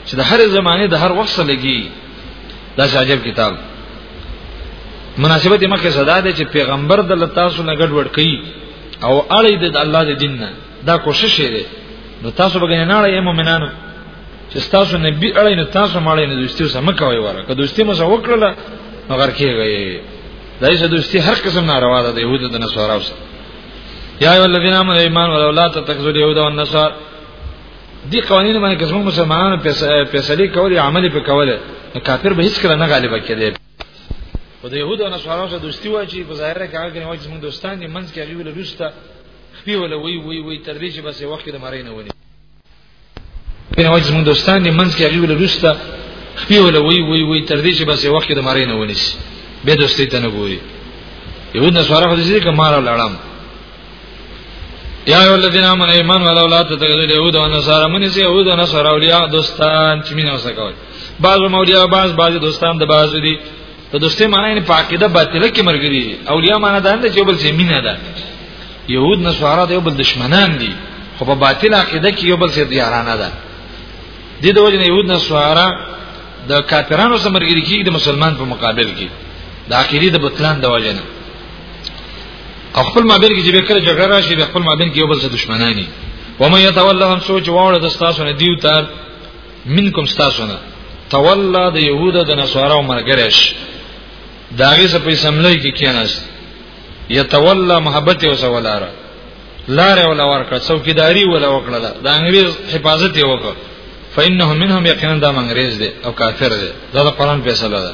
چې د هر زمانه د هر وخت لګي دا شي عجب کتاب مناسبت مکه صدا دی چې پیغمبر د تاسو نه ګډ وډ کوي او اړې د الله د دین نه دا کوشش دی نو تاسو بګنه نه اړې مؤمنانو چې تاسو نبی اړې نه تاسو ماړې نه دوستي سم کوي وره که دوستي مو وکړه نو غر کېږي دا یې دوستي هر قسم ناروا ده د يهودو د نصارا سره یا ایو الذین آمنوا ایمان ولو لا تتخذوا اليهود والنصارى دي قوانين باندې کوم مسلمانانو فیصله کولې عمل په کوله کافر به هیڅ کله نه غالب کېدی په يهودو او نصارو سره دوستي وای چې په ظاهر کې هغه غنوي چې موږ دوستان دي منځ کې هغه ول روسته خپل وی وی وی تر دې چې بس وخت د مارینه ونی کنه وجه مون دوستان دې منځ کې هغه ول روسته خپي ول وی وی وی تر دې چې بس یو وخت د مارې نه ونیس به دوستي ته نه ګوري یو نه سواره خو دې کې مار لړم یا ایو الذین آمنوا ایمان ولا اولاد تتخذوا اليهود والنصارى من سي يهود والنصارى اولیاء دوستان چې مين اوسه کوي بعض مولیا بعض بعض دوستان د بعض دي په دوستي معنی یعنی په عقیده باطله کې مرګري اولیاء معنی دا نه چې بل زمينه ده يهود نصارا یو بل دشمنان دي خو په باطله عقیده کې یو بل سره دیارانه ده د دې د وجه نه يهود نصارا د کافرانو سره مرګري کې د مسلمان په مقابل کې د عقیده د بطلان د وجه نه او خپل مابین کې چې به کله جګړه راشي به خپل مابین کې یو بل سره دشمنانی و مې يتولهم سوچ واړه د تاسو نه دیو تر منکم تاسو نه تولا د يهودا د نصارا مرګرش داغه څه په سملای کې کیناس یتولا محبت او سولاره لار ولا ورکړه څوکیداری ولا وکړه د انګريز حفاظت یې وکړه فإنه منهم یقینا د انګريز دی او کافر دی دا د قران فیصله ده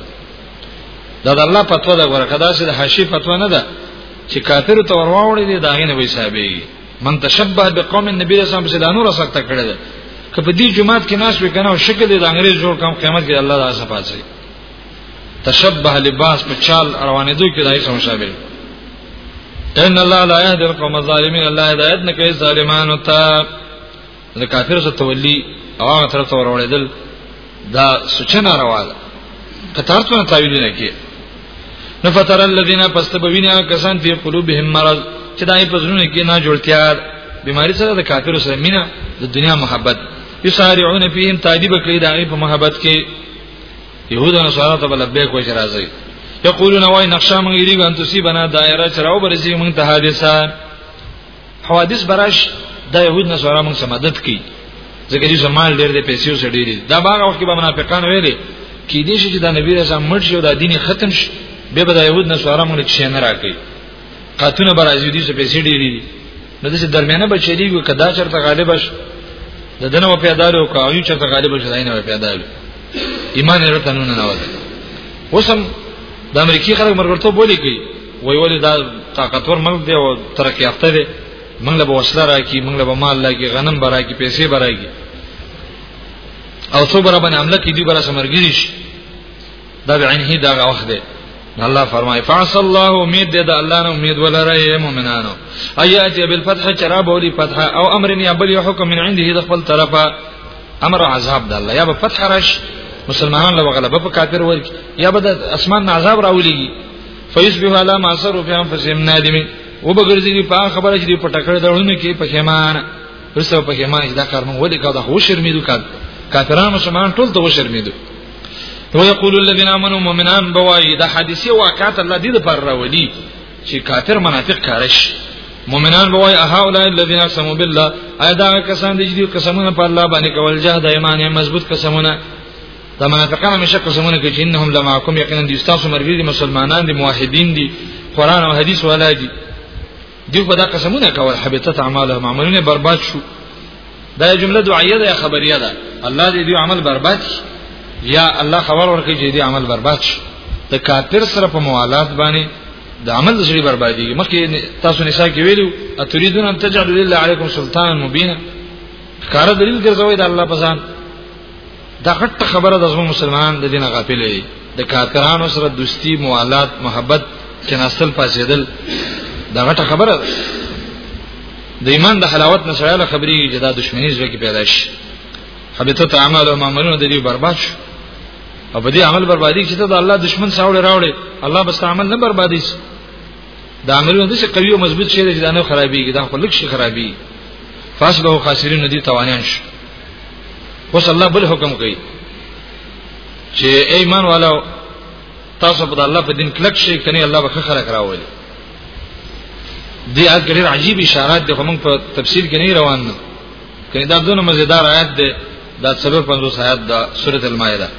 دا د الله فتوا ده ورکه دا چې د حشی فتوا نه ده چې کافر ته ورواوړي دي داغه نه وي صاحبې من تشبه بقوم النبي صلی الله علیه وسلم نور سخت کړی دی که په دې جماعت کې ناس وکنه او شکل د انګريز جوړ کم قیامت کې الله تعالی صفاصي تشبه لباس په چال روانې دوی کې دای سم شابه ان الله لا يهدي القوم الظالمين الله هدایت نه کوي ظالمانو ته د کافر سره تولی او هغه طرف ته وروړېدل دا سچنه روا ده کتارتونه تعویل نه کی نو فتر الذين فاستبوینا کسان فی قلوبهم مرض چې دای په زړونو کې نه جوړتیا بیماری سره د کافر سره مینا د دنیا محبت یسارعون فیهم تعذیب کړی دای په محبت کې يهود او نصارا ته لبیک وای راځي یقولون وای نقشا مونږ یې ګان تسی بنا دایره چراو برسي مونږ ته حادثه حوادث براش د يهود نه سره موږ مدد کوي ځکه چې زمال ډېر دی پیسې وسه ډېر دي دا باغ وخت کې به منافقان ویلي کې دې شي چې د نبی رسول مرد شي او د دین ختم شي به به د يهود نه سره موږ کې نه راکړي قاتونه بر ازي دي چې پیسې ډېر دي نو د درمیانه بچی دی کدا چرته غالب شي د دنه په پیدار او کاوی چرته غالب شي داینه په پیدار ایمان یې رته نه نه وته وسم د امریکای خلک مرګرته بولی کوي وای ولې دا طاقتور ملک دی او ترقی یافته دی موږ له وسله راکی موږ له مال لګي غنم براکی پیسې براکی او څو برابر باندې عمله کې دی برا سمرګری شي دا به عین هی دا وخت دی الله فرمای فاس الله امید دې د الله نه امید ولرئ مؤمنانو ایات بالفتح چراب ولي فتح او امر یا بل حکم من عنده د خپل طرفه امر عذاب د الله یا به فتح رش مسلمانان له غلبه په کافر ورکی یا به د اسمان عذاب راولي فیصبح علی ما سر فی انفسهم نادمین وبګرځي دی په خبره چې دی په ټکړه دړونه کې پښیمان رسو پښیمان چې دا کار مونږ ولې کا دا خو شرمیدو کا کافرانو مسلمان ټول ته شرمیدو ويقول الذين امنوا مؤمنان بوای دا حادثه واقعات الله دې پر راولي چې کافر منافق کارش مؤمنان بوای اها اولای الذين اقسموا بالله ادا کسان دې دې قسمونه په الله باندې کول جهاد ایمان مضبوط قسمونه دا منافقان همیشه قسمونه کوي چې انهم لمعکم یقینا دي تاسو مرګري دي مسلمانان دي موحدین دي قران او حدیث ولا دي دی په دا قسمونه کول حبیتت اعمالهم عملونه برباد شو دا جمله دعایه ده یا خبریه ده الله دې دې عمل برباد یا الله خبر ورکړي چې دې عمل برباد شي د کافر سره په موالات باندې د عمل د شری بربادي مخکې تاسو نساء کې ویلو اتريدون ان تجعلوا لله عليكم سلطانا مبينا کار دلیل ګرځوي د الله په ځان دا غټه خبره د زموږ مسلمانان د دین غافل دي د کافرانو سره دوستی موالات محبت چې نسل پاسېدل دا غټه خبره ده د ایمان د حلاوت نشړاله خبرې چې دا دښمنی زوی کې پیدا شي حبیت اعمال او معاملونه د دې برباد شو او په دې عمل بربادي چې ته د الله دشمن ساوړې راوړې الله بس عمل نه بربادي شي دا عملونه د څه قوي او مضبوط شي چې دا نه خرابيږي دا خو لږ شي خرابي فاسبه خاسرین دي توانیان شي اوس الله بل حکم کوي چې ایمان والا تاسو په الله په دین کلک شي کني الله به خره کراوي دی اګر عجیب اشارات د همون په تفسیر کې نه روان نه کني دا دونه مزیدار آیات ده دا 350 آیات د سورۃ المائده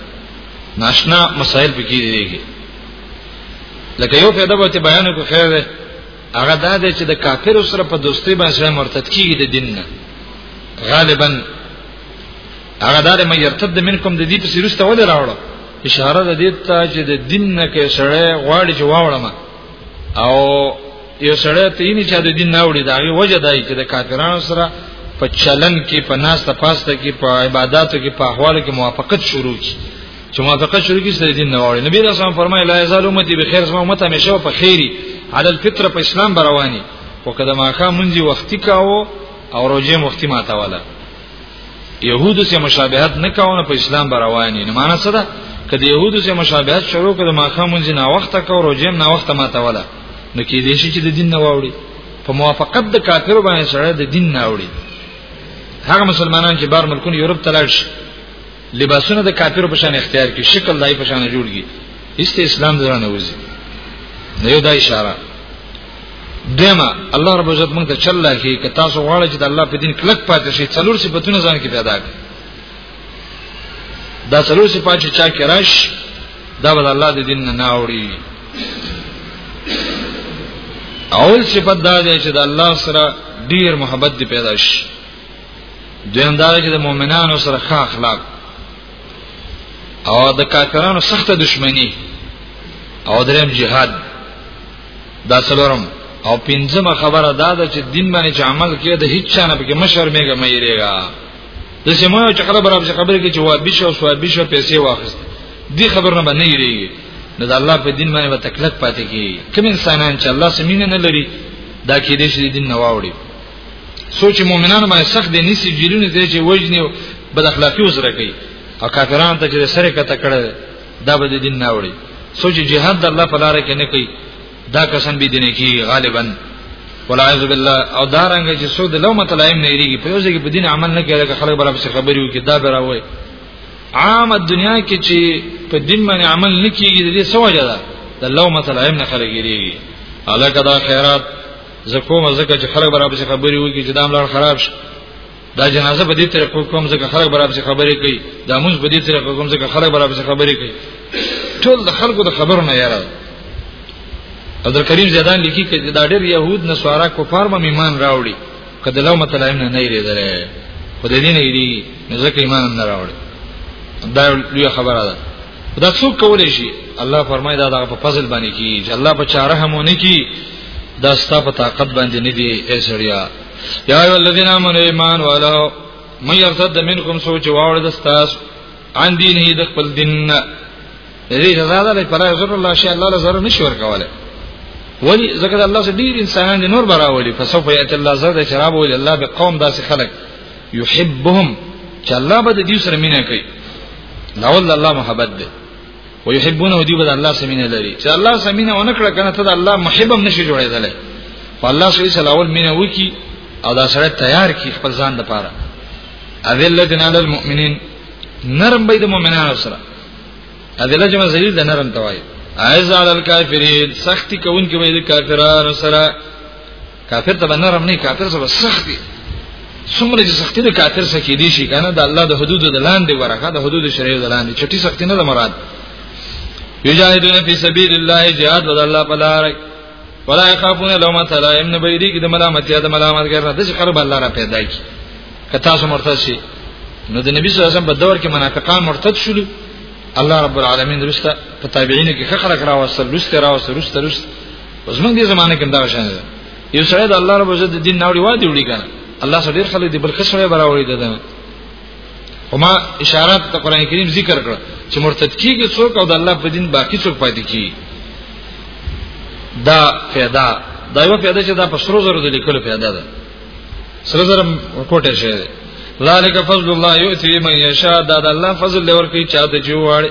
ناشنا مسائل پکې دي لکه یو فائدہ به بیان کو خیر ده هغه دا دی چې د کافر سره په دوستي باندې مرتد کیږي د دین نه غالبا هغه دا مې يرتد منکم د دې په سیرسته ولې راوړو اشاره د دې ته چې د دین نه کې سړی غواړي چې واوړم او یو سړی ته یې چې د دین نه وړي دا یو وجه دی چې د کافرانو سره په چلن کې په ناس ته پاسته کې په عبادتو کې په احوالو کې موافقت شروع کی چې ما تقه شروع کی سره دین نه وړي نبی رسول الله فرمایي لا یزال امتی بخیر زما امت همیشه په خیری علی الفطره په اسلام برواني وکړه ما کا منځي وختي کاو او روزه مختی ما تاواله يهودو سره مشابهت نه کاونه په اسلام برواني نه معنا څه ده کله يهودو سره مشابهت شروع کړه ما کا منځي نه وخت کاو روزه نه وخت ما تاواله نو کې دې شي چې د دین نه وړي په موافقت د کافر باندې سره د دین نه وړي هغه مسلمانان چې بار ملکونه یورپ تلاش لباسونه د کافرو په شان اختیار کی شکل دای په شان جوړږي هیڅ اسلام درنه وځي نه یو دا اشاره دیمه الله رب عزت مونږ ته چل لکه ک تاسو غواړئ چې د الله په دین کلک پاتې شئ څلور صفاتونه ځان کې پیدا کړئ دا څلور صفات چې چا کې راش دا به الله د دین نه اوري اول صفات دا دی چې د الله سره ډیر محبت دی پیدا شي دویم دا چې د مؤمنانو سره ښه اخلاق او د کافرانو سخته دشمنی او دریم جهاد دا څلورم او پنځمه خبره دا ده چې دین باندې چې عمل کې د هیڅ چا نه پکې مشرمېږي مې ریګا د سیمه چې خبره برابر خبره کې چې وابي شو سوابي شو پیسې واخست دي خبر نه باندې ریګي نو د الله په دین باندې تکلیف پاتې کی کوم انسانان چې الله سمینه نه لري دا کې دې شي دین نه واوړي سوچ مؤمنانو باندې سخت دي نسی جیلونه دي چې وجنی بد اخلاقی وسره کوي او کافرانو ته چې سره کته کړه دا به دین نه وړي سوچ جهاد د الله په لار کې نه کوي دا کسان به دین کې غالبا ولعذ بالله او دارنګ چې سود لو متلایم نه ریږي په یوځای کې په دین عمل نه کوي خلک بل په خبري وي کې دا به راوي عام دنیا کې چې په دین باندې عمل نکېږي د دې سوجه ده د لو مثلا هم نه خلګيږي الکه دا خیرات زکوم زکه چې خلک برابر څخه خبري وکي چې دام لار خراب شي دا جنازه په دې طریقو کوم ځکه خلک برابر څخه خبري کوي دا موږ په دې طریقو کوم ځکه خلک برابر څخه خبري کوي ټول د خلکو د خبرو نه یاره حضرت کریم زیدان لیکي چې دا ډېر يهود نصارا کفار به ایمان راوړي کله لو متلایم نه نه لري خو دې نه لري نو ځکه ایمان نه راوړي دا لوی خبره ده دا څوک کولای شي الله فرمایي دا د فضل باندې کی چې الله په چاره همونه کی دا ستا په طاقت باندې نه دی ای سړیا یا ای الذین آمنوا ایمان والا من یرتد منکم سوچ واوړ د استاس عن دینه د خپل دین دې جزا ده پر رسول الله شي الله زره نشي ور کوله ولی زکه الله سره ډیر انسانان دي نور براولي فسوف یات الله زره شراب ول الله به قوم داسې خلق یحبهم چې الله به دې سره مینه کوي دا ول الله محبت ده ويحبونه دی بد الله سمینه لري چې الله سمینه ونکړه کنه ته د الله محبم نشي جوړېدل په الله سوي سلاول مینه وکي او دا سره تیار کی خپل ځان د پاره اذل جنال المؤمنین نرم بيد مؤمنانو سره اذل جمع ذلیل د نرم توای عز علی الکافرین سختی کوونکی بيد کافرانو سره کافر ته نرم نه کافر سره سخت دي څومره چې سختي د کافر سره کې دي شي کنه د الله د حدود د لاندې ورخه د حدود شریعت د لاندې چټي سختي نه مراد یجاهدون فی سبیل الله جهاد ود الله بلارک ولا يخافون لومه لائم نه بيدی کی د ملامت یا د ملامت غیر نه د څه خراب الله را پیدا کی کتا سو مرتد شي نو د نبی صلی الله علیه وسلم په دور کې منافقان مرتد شول الله رب العالمین درسته په تابعین کې خخره کرا وسل رسته را وسل رسته رسته اوس موږ دې زمانه کې دا شان ده یو سره د الله رب عزت دین ناوړي وا دی وړي کنه الله سره ډیر خلک دی بلکې سره براوري ده وما اشارات ته قران کریم ذکر کړ چې مرتد کیږي څوک او د الله په دین باقی څوک پاتې کیږي دا پیدا دا یو پیدا چې دا په سرو زرو د لیکلو پیدا ده سرو زرو کوټه شي ذالک فضل الله یؤتی من یشاء دا د الله فضل لور کوي چاته چې وړي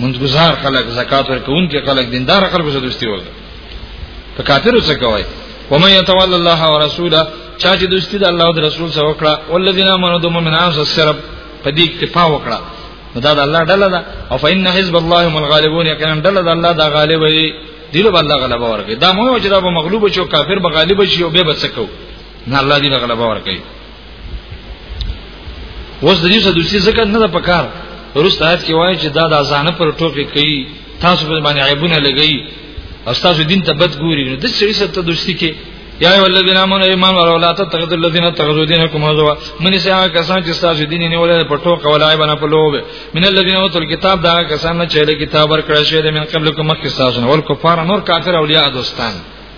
منځګزار خلک زکات ورکون کې خلک دیندار خلک سره دوستي وکړي په کافرو څه کوي ومن يتول الله ورسوله چا چې دوستي د الله او رسول سره وکړه ولذین امنوا د مؤمنانو سره صرف په دې اکتفا وکړه دا د الله ډله ده او فإن حزب الله هم الغالبون یقینا ډله د الله دا غالب دی دیله به الله غلبه ورکړي دا مو چې دا به مغلوب شي او کافر به غالب شي او به بچکو نه الله دې غلبه ورکړي وس د دې څه دوسی ذکر نه ده پکار روس آیت کې وایي چې دا د ازانه پر ټوکی کوي تاسو په باندې عیبونه لګي او تاسو دین ته بد ګوري نو د څه څه ته دوسی کې یا ای ولذین امنوا ایمان ور ولا تتخذ الذین تخذوا دینکم هزوا من سیا کسان چې تاسو دین نه ولې پټو کولای بنا په لوب من الذین اوتل کتاب دا کسان چې له کتاب ور کړی شه من قبلکم مخکې تاسو نو ول کفار نور کافر اولیاء دوستان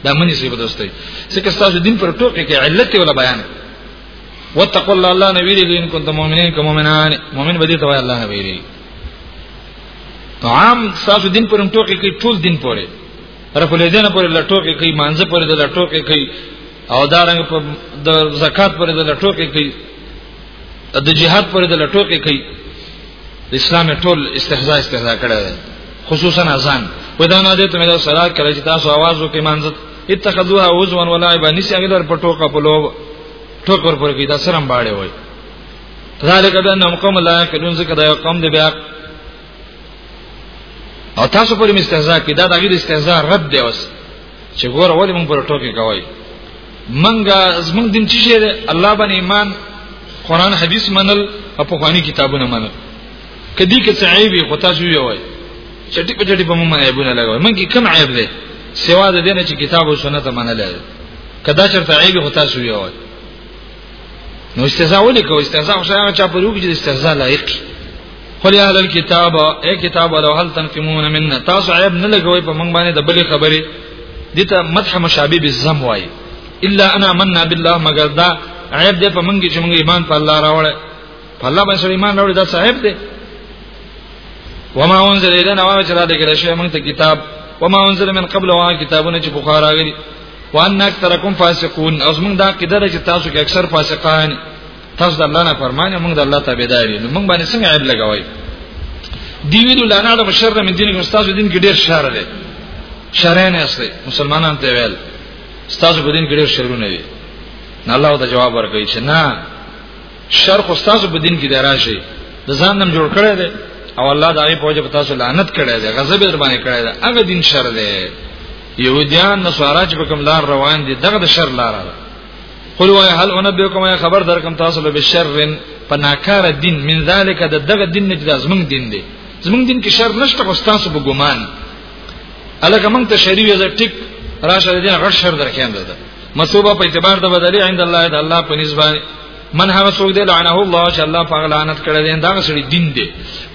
دا منی سی بدوستي څکه تاسو دین پر ټوکی کې علت ولا بیان واتقوا الله الله نبی دې ان کنتم مؤمنین کوم مؤمنان مؤمن به دې ته الله نبی دې عام تاسو دین پر ټوکی کې ټول دین پورې رفل دین پر لټوکی کې مانځ پر د لټوکی کې او دارنګ په د زکات پر د لټوکی کې د جهاد پر د لټوکی کې د اسلام ټول استهزاء استهزاء کړی دی خصوصا اذان ودا نه دې ته مې دا سره کړی چې تاسو आवाज وکړئ مانځت اتخذوها عضوا ولعبا نسی هغه در پټو کپلو ټوکر پر کې دا سرم باړې وای ذالک بانهم قوم لا یقلون ذکر دا قوم دی بیا او تاسو پر مستهزاء کې دا د غیر استهزاء رد دی اوس چې ګور ولې مونږ پر ټوکی کوي منګه زمونږ دین چې شه الله باندې ایمان قران حدیث منل او په خواني کتابونه منل کدی کې څه عیب یې خطا شوی وای چټي په چټي په مونږ باندې عیبونه لګوي مونږ کې کم عیب دی سوا د دې نه چې کتاب او سنت منل کدا چرته عیب خطا شوی وای نو استهزاء ولې کوي استهزاء خو هغه چا په روګ چې استهزاء لایق قل یا اهل الكتاب اے کتاب ولو هل تنقمون منا تاسو عیب نه لګوي په موږ باندې د بلې خبرې دته مدح مشابه بالزم وای الا انا مننا بالله مگر دا عیب دې په موږ کې چې موږ ایمان په الله راوړ په الله باندې ایمان راوړ دا صاحب دې وما انزل الينا وما جرى لك شيء من کتاب وما انزل من قبل وما كتابنا چې بخارا غري وان اکثرکم فاسقون اوس موږ دا قیده ده چې تاسو کې اکثر فاسقان تاسو د الله نه فرمانه موږ د الله تابعدار یو موږ باندې څنګه عیب لګوي دی ویلو لانا د شر من دین کې تاسو دین کې ډیر شر دی شرین اصلي مسلمانان ته ویل تاسو په دین کې ډیر شرونه دي نه الله ته جواب ورکړي چې نه شر خو تاسو په دین کې دی راشي د ځان نم جوړ کړی دی او الله دا غي په وجه تاسو لعنت کړی دی غضب در باندې کړی دی هغه دین شر دی يهوديان نصارا چې په کوم لار روان دي دغه د شر لار ده قل وای هل انبئکم یا خبر درکم تاسو له بشر په ناکار دین من ذالک د دغه دین نه جدا زمنګ دین دی زمنګ دین کې شر نشته خو تاسو په ګمان الګه موږ ته شریعه ز ټیک راشه دې غټ شر درکې انده ده مسوبه په اعتبار د بدلی عند الله د الله په نسبت من هغه څوک دی لعنه الله چې الله پاک لعنت کړی دی دا سړي دین دی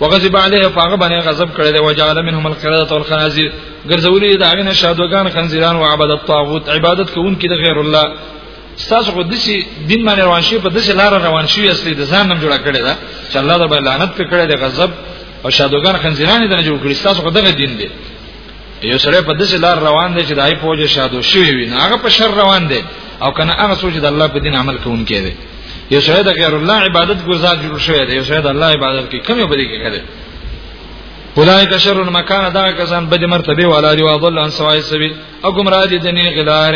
وغضب علیه پاک باندې غضب کړی دی وجعل منهم القرده والخنازير ګرځولې دا غنه شادوغان خنزیران او عبادت الطاغوت عبادت کوونکي د غیر الله تاسو خو دسی دین باندې روان شي په دسی لار روان شي اصلي د ځان نم جوړ کړی دا چې الله د لعنت پکړه د غضب او شادوغان خنزیران دې نه جوړ کړی تاسو خو دغه دین دی یو سره په داسې لار روان دی چې دای په وجه شادو شوی وي نه هغه په شر روان دی او کنه هغه سوچ د الله په دین عمل کوونکی دی یو سره د غیر الله عبادت گزار جوړ شوی دی یو سره د الله عبادت کې کمی بری کې کړي اولایک شر مکان دا کسان بد مرتبه والا دی واضل ان سوای سبیل او گمراه دي دني غلار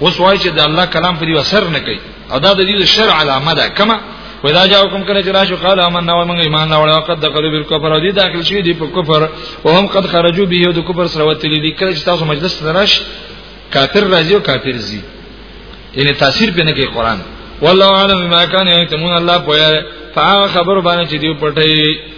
اوس وایي چې د الله کلام په دې اثر نه کوي او دا د دې شرع علامه ده کما ودا جاءکم کله چې راشو قال آمنا ومن ایمان راوړ او قد دخلوا بالكفر او دې داخل شي دې په کفر او هم قد خرجوا به د کفر سره وتلې دي کله چې تاسو مجلس ته راش کافر راځي او کافر زی یعنی تاثیر پنه کوي قران والله اعلم ما كان يكتمون الله پوهه فاغه خبر باندې چې دی پټي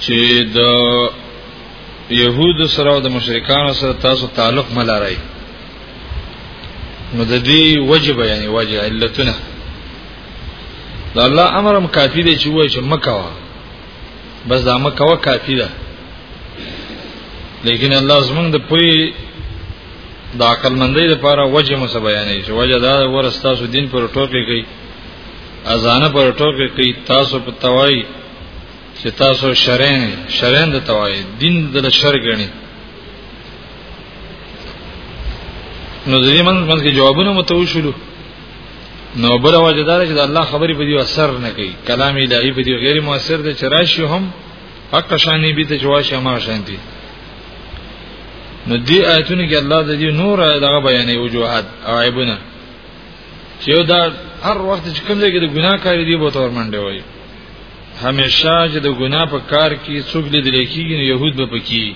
چې د يهود سره او د مشرکانو سره تاسو تعلق ملارای نو د دې وجب یعنی وجه علتونه دا الله امرم کافی دی چې وای چې مکوا بس دا مکوا کافی ده لیکن الله زمونږ د پوی د عقل مندۍ لپاره وجه مو څه بیانې چې وجه دا ورستا سو دین پر ټوکی کوي اذان پر ټوکی کوي تاسو په توای چې تاسو شرین شرین د توای دین د شر غني نو ځینې من من کې جوابونه متو شلو نو بل وجدار چې د الله خبرې په دې اثر نه کوي کلام الهي په دې غیر موثر دی چې راشي هم حق شانې به ته جواشي ما شانتي نو دې آیتونه کې الله د دې نور دغه بیانې وجوهات او عیبونه چې دا هر وخت چې کوم ځای کې د ګناه کاری دی به تور منډه وایي همیشه چې د ګناه په کار کې څوک لیدل کېږي نو يهود به پکې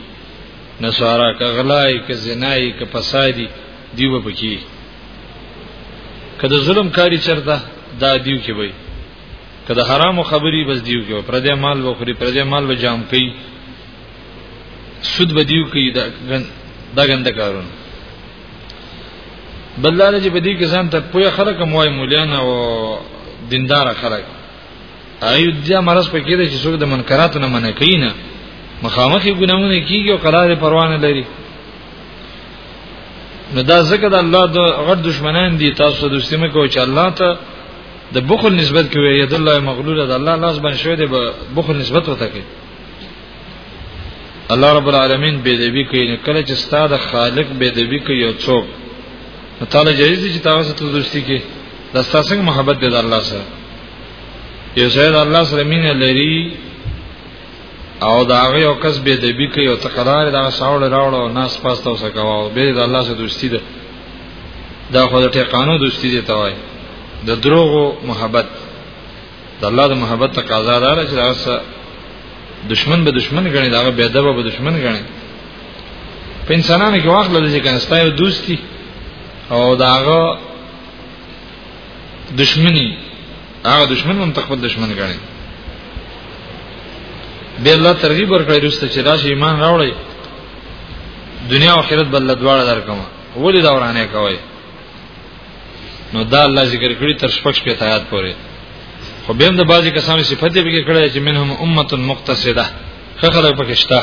نصارا که غلای که زنای که فسادي دی به پکې که د ظلم کاری چرته دا دیو کې وي که د حرامو خبري بس دیو کې پر دې مال وخوري پر دې مال به جام کوي سود به دیو کې دا دا ګنده کارونه بلدار چې په دې کې ځان ته پوهه خلک موای مولیان او دیندار خلک ایودیا مرز پکې دی چې څوک د منکراتو نه منع کوي نه مخامخي ګناونه کیږي او قرار پروانه لري نو دا ځکه د الله د غټ دشمنان دي تاسو دوستي مکو چې الله ته د بخل نسبت کوي ید الله مغلوله د الله لاس باندې شوی دی بخل نسبت وته کوي الله رب العالمین به دې بي کوي کله چې ستاد خالق به دې بي کوي او څوک تعالی جایز دي چې تاسو ته دوستي کوي دا ستاسو محبت دی د الله سره یو ځای د الله سره مینه لري او دا هغه یو کس به د بي کوي او تکرار دا ساول راوړ او ناس پاسته اوسه کاوه او به د الله سره دوستی ده دا خو د ټیقانو دوستی دی توای د دروغو محبت د الله د محبت تقاضا دار چې دا سره دشمن به دشمن غني دا به ادب به دشمن غني په انسانانو کې واخلل چې کنه ستایو دوستی او داغه دشمنی هغه دشمن هم تخپل دشمن غاڼي به الله ترغیب ورکړي رسته چې راشي ایمان راوړي دنیا او آخرت بل دواړه درکم ولې دا ورانه کوي نو دا الله ذکر کړی تر شپږ شپې آیات پورې خو به هم د بعضی کسانو صفته به کړی چې منهم امه مقتصده خخره پکشته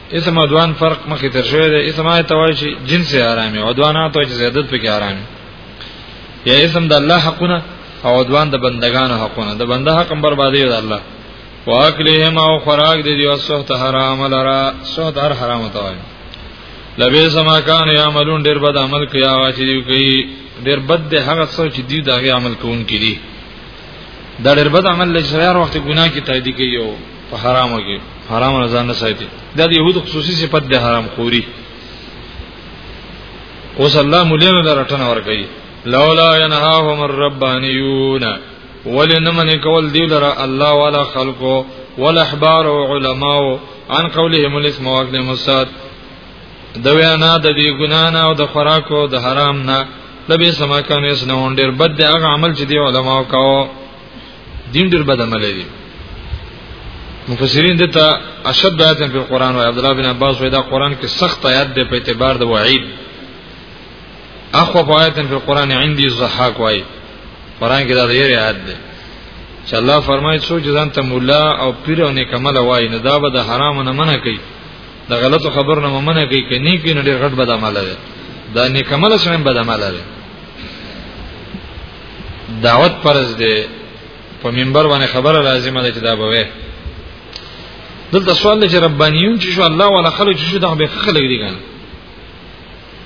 اسم او دوان فرق مخې تر شوی دی اسم آیت توای چې جنس حرامي او دوان آیت توای چې زیادت پکې حرامي یا اسم د الله حقونه او دوان د بندگانو حقونه د بنده حق هم بربادي د الله واکلهم او خوراک دي دی او سخت حرام لرا سخت هر حرام توای لبه سما کان یعملون ډیر بد عمل کیا وا چې دی کوي ډیر بد دی هغه څو چې دی دغه عمل کوون کړي دا ډیر بد عمل لږه وخت ګناه کې تایید کوي په حرامو کې حرام نه ځان نه ساتي دا د يهودو خصوصي صفت د حرام خوري اوس الله مولانو درټنه ورګي لولا ينهاهم الربانيون ولنمن کول دی لرا الله والا خلقو والاحبار علماء عن قولهم الاسم واكل مسات د وینا د دې ګنا نه او د خوراکو د حرام نه لبي سما کانو اسنه ډیر بد هغه عمل چې دی علماء کاو دین ډیر بد عمل دی مفسرین دته اشد آیات په قران او عبد الله بن عباس وایي دا قران کې سخت آیات دی په اعتبار د وعید اخو آیات په قران عندي زحاق وایي قران کې دا ډیر آیات دی چې الله فرمایي څو جزان ته مولا او پیر او نیکمل وایي نه دا به د حرام نه منع کوي د غلطو خبر نه منع کوي کې نه کې نه ډیر غټ بد عمل دی دا نیکمل سره بد عمل دی دعوت پرز دی په منبر باندې خبره لازمه ده چې دا به وي دلته سوال دی چې ربانیون چې شو الله ولا خلک چې شو دا به خلک دي ګان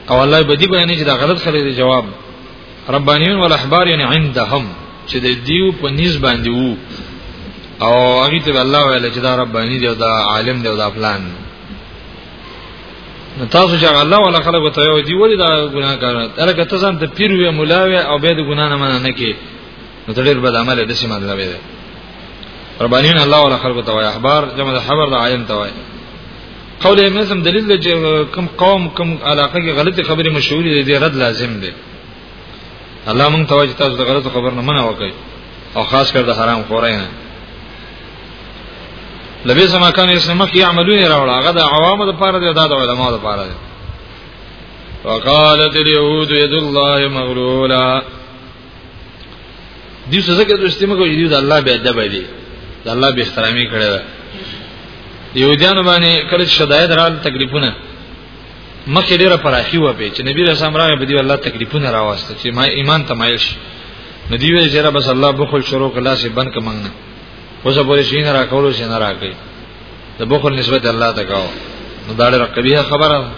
او الله به دي بیان چې دا غلط خلک دي جواب ربانیون ولا احبار یعنی عندهم چې د دیو په نس باندې وو او هغه ته الله ویل چې دا ربانی دی او دا عالم دی او دا فلان دی نو تاسو چې الله ولا خلک وته یو دی ولی دا ګناګار الګ ته ځان د پیر وی مولا وی او به د ګنا نه مننه نه کی نو ډېر بد عمل د سیمه نه وی ربانین الله ولا خلک وته وای احبار جمع د خبر د عالم ته وای قول یې مزم دلیل چې کم قوم کم علاقه کې غلطي خبرې مشهورې دي رد لازم دي الله مونږ ته واجب تاسو د غلط خبر نه منع وکړي او خاص کر د حرام خورای نه لبی سما کان اسلام کې عملونه راوړل هغه د عوامو لپاره دی دا د علماو لپاره دی وقالت اليهود يد الله مغلوله دې څه ځکه د استعمال کوي دې د الله به ادب دی د الله به احترامي کړی دی یهودیان باندې کله شداید رال تکلیفونه مکه ډیره پراخي و به چې نبی رسول الله راغی بدی الله تکلیفونه راوسته چې ما ایمان تمایل شي نو دی ویل چې را بس الله بخل شروع کلا سي بن کمنګ نه اوس به شي نه راکولو شي نه راکې د بخل نسبت الله ته کاو نو دا ډیره قبیه خبره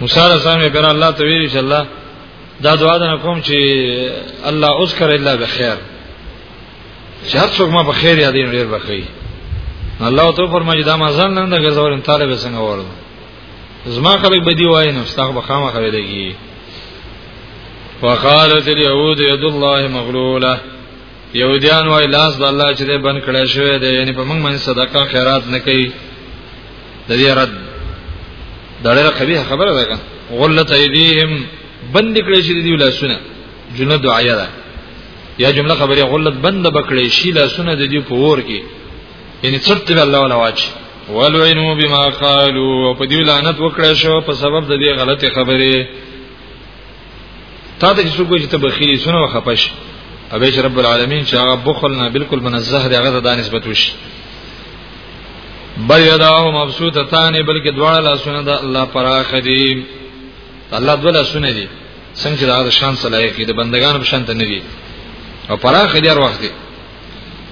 موسی رسول الله پر الله ته ویل چې الله دا دعا ده کوم چې الله اذكر الا بخير چې هر څوک ما په خیر یادې نو ډیر بخی الله تو فرمایي دا ما ځان نن د غزورین طالب څنګه ورده زما خلک به دی وای نو ستاسو به خامه خبرې دیږي وقالت اليهود يد الله مغلوله يهوديان وای لاس د الله چې دې بند کړی شوی دی یعنی په موږ باندې صدقه خیرات نه کوي د دې رد دا ډېر قبیح خبره ده غلت ایدیهم بند کړی شي دی ولاسونه جمله دعایه ده یا جمله خبره غلط بند بکړې شي لاسونه د دې په ور کې یعنی چرته به الله ولا واچ ولعنوا بما قالوا او په دې لعنت وکړې شو په سبب د دې غلطه خبره تا ته څوک چې ته بخیلی سونه خپش ابي چې رب العالمین چې هغه بخل نه بالکل منزه دی هغه د نسبت وشي بل یداو مبسوطه تانه بلکې دواړه لاسونه د الله پراخه دي الله دوله سونه دي څنګه چې دا شان صلاحیت د بندگانو په شان ته نه دی او پراخ دی هر وخت دی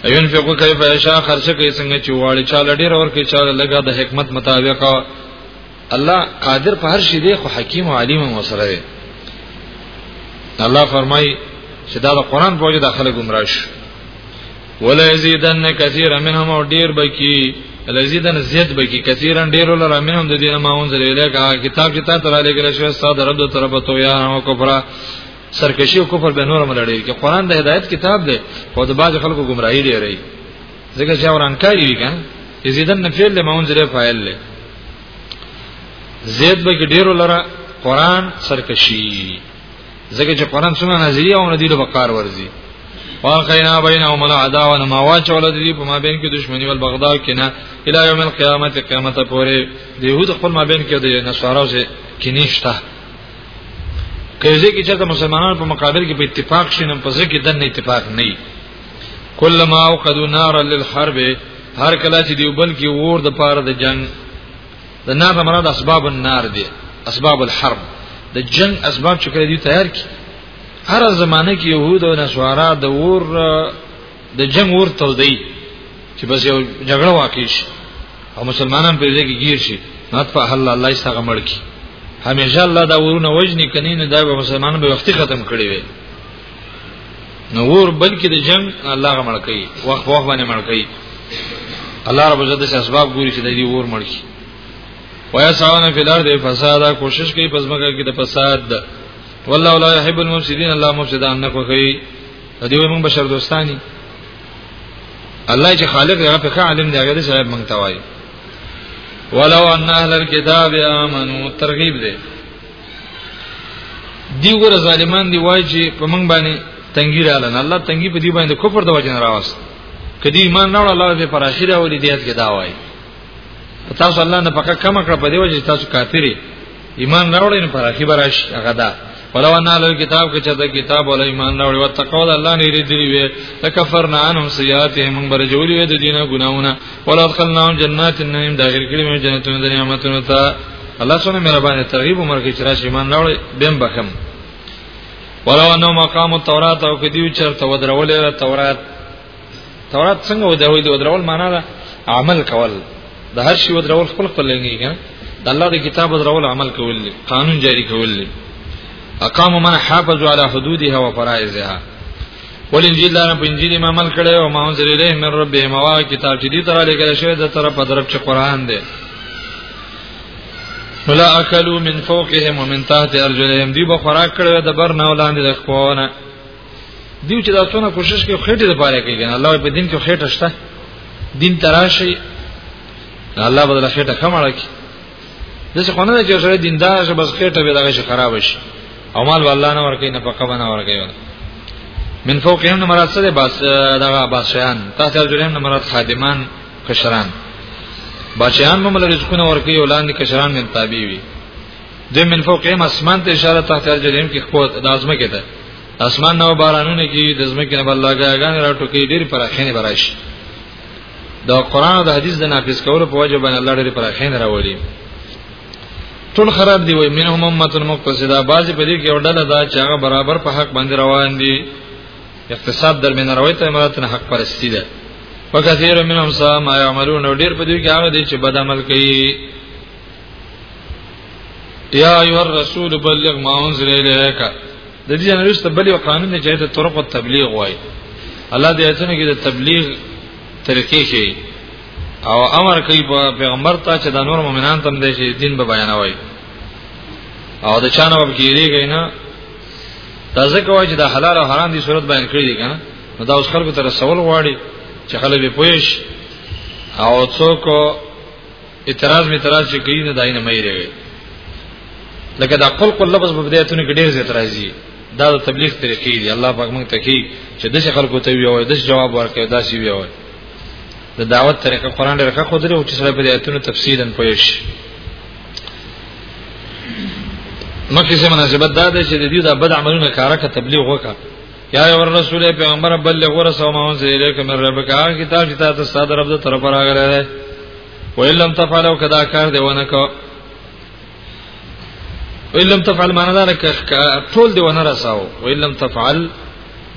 ایون فقو کیف ایشا خرچه کوي څنګه چې واړی چا لډیر اور کې چا لګا د حکمت مطابق الله قادر په هر شي دی خو حکیم او علیم هم سره دی الله فرمای چې دا د قران په وجه داخله گمراه شو ولا یزیدن کثیر منهم او ډیر بکی لزیدن زیات بکی کثیرن ډیر لره منهم د دینه ماون زری الهه کتاب چې تا تر لګل شو استاد رب د طرفه تو یا او کفر سرکشی او کفر به نور ملړی کې قران د هدایت کتاب دی خو د باج خلکو گمراهی دی ری ځکه چې اورانکاری وی کنه یزیدن نه فعل ماون زری فاعل له زید بکی ډیر لره قران سرکشی ځکه چې قران څومره نازلی او ندی له بقار ورزي واخینا بینهم العداوه ما واچول دي په ما بین کې دښمنی او بغداد کې نه الی یوم القیامت قیامت پورې د یهود خپل ما بین کې د نصارو سره کې نشته کله چې چې مسلمانانو په مقابل کې په اتفاق شینم په ځکه دنه اتفاق نه وي کله ما اوقدو نار للحرب هر کله چې دیوبل کې ور د پاره د جنگ د نار نه مراد اسباب النار دي اسباب الحرب د جنگ اسباب چې کړی دی تیار کی هر زمانه کې يهود او نصارا د ور د جنگ ور تودي چې بس یو جګړه واقع شي او مسلمانان په دې کې گیر شي نات په الله الله یې څنګه مړ کی همیشه الله دا ورونه وجنی کني نه دا به مسلمانان به وختي ختم کړي وي نو ور بلکې د جنگ الله غ مړ کوي وخت وخت باندې مړ کوي الله رب عزت چې اسباب ګوري چې د دې ور مړ شي ويا ساونه په لار دې فساد کوشش کوي پس مګه کې د فساد والله لا يحب المفسدين الله مفسدان نه کوي د دې موږ بشر دوستانی الله چې خالق هغه په عالم دی هغه دې صاحب مونږ توای ولو ان اهل الكتاب امنوا ترغیب دې دی ګره ظالمان دی وای چې په موږ باندې تنګی رااله الله تنګی په دی باندې کفر د وجه نه راوست کدی ایمان نه الله دې پر اخیره ولې دې ات کې دا وای تاسو الله نه پکا کم کړ په دی وجه تاسو کافری ایمان راوړې نه پر اخیره راش هغه دا ولو ان له کتاب کې چې دا کتاب ول ایمان راوړي او تقوا د الله نه لري دی وي تکفرنا انهم سیئاتهم من برجولي وي د دینه ګناونه ولا دخلناهم جنات النعیم داخل کړي مې جنتونو د نعمتونو ته الله سبحانه مهربانه ترغیب عمر کې چرای ایمان راوړي بیم بخم ولو انه مقام التوراۃ او کدیو چرته ودرولې تورات تورات څنګه ودرول دی ودرول معنا دا عمل کول د هر شی ودرول خپل خپل لنګي کنه د الله د کتاب ودرول عمل کول دی قانون جاری کول دی اقام من حافظ علی حدودها و فرائضها ول انجیل لاره په انجیل ما عمل کړي او ما انزل الیه من ربه ما کتاب چې دې تر لګل شوی د طرف په درب چې قران دی ولا اکلوا من فوقهم ومن تحت ارجلهم دی به خوراک کړو د بر نه ولاندې د خپونه دیو چې دا څونه کوشش کوي خېټه د پاره کوي کنه الله په دین کې خېټه شته دین تراشي الله بدل خېټه کماړه کی د څه خونه چې سره دیندار شه بس خېټه به دغه شي خراب شي او مال والله نه ورکې نه پکا بنا ورکې من فوقهم نه مراد سره بس دغه باسیان تحت الجرم نه مراد خادمان کشران بچیان مو مل رزقونه ورکې اولاد کشران من تابع وي د من فوقهم اسمان ته اشاره تحت الجرم کې خو د ازمه کې ده اسمان نو بارانونه کې د ازمه کې نه بل لګاګان راټوکې ډېر پر خېنه براشي دا قران او د حدیث د نافذ کولو په وجه باندې الله ډېر پر خین راولي ټول خراب دی وای منهم امه مقتصده بعضی په دې کې یو ډله دا چې هغه برابر په حق باندې روان دي اقتصاد در بین روایت امارات نه حق پرستی ده وکثیر منهم سا ما یعملون او ډیر په دې کې هغه دي چې بد عمل کوي یا ایو الرسول بلغ ما انزل الیک د دې نه وروسته بل یو قانون دی چې د طرق او تبلیغ وایي الله دې ایتونه کې د تبلیغ طریقې شي او امر کوي په پیغمبر ته چې د نور مؤمنان تم دې شي دین به بیانوي او د چانه وب کېږي نه دا ځکه وایي چې د حلال او حرام دي صورت بیان کړی دی کنه نو دا اوس خلکو ته رسول غواړي چې خلک به پوهیږي او څوک اعتراض می اعتراض چې کوي نه داینه مې ریږي لکه دا قل قل لفظ په بدايتونو کې ډېر زیات راځي دا د تبلیغ طریقې دی الله پاک موږ ته کوي چې د خلکو ته وي او د جواب ورکړي دا سی وي او د دعوت طریقه قران ډېر ښه خو درو چې سره بدايتونو تفصیلا پوي شي مخکې سم مناسبت دا ده چې د دې د بد عملونو کارکه تبلیغ وکړه یا ور رسول پیغمبر بلغ ورسو ما انزل الیک من ربک هغه کتاب چې تاسو ستاسو رب ته طرف راغلی دی ویلم تفعلوا کدا کار دی ونه کو ویلم تفعل معنا دا لکه ټول دی ونه رساو ویلم تفعل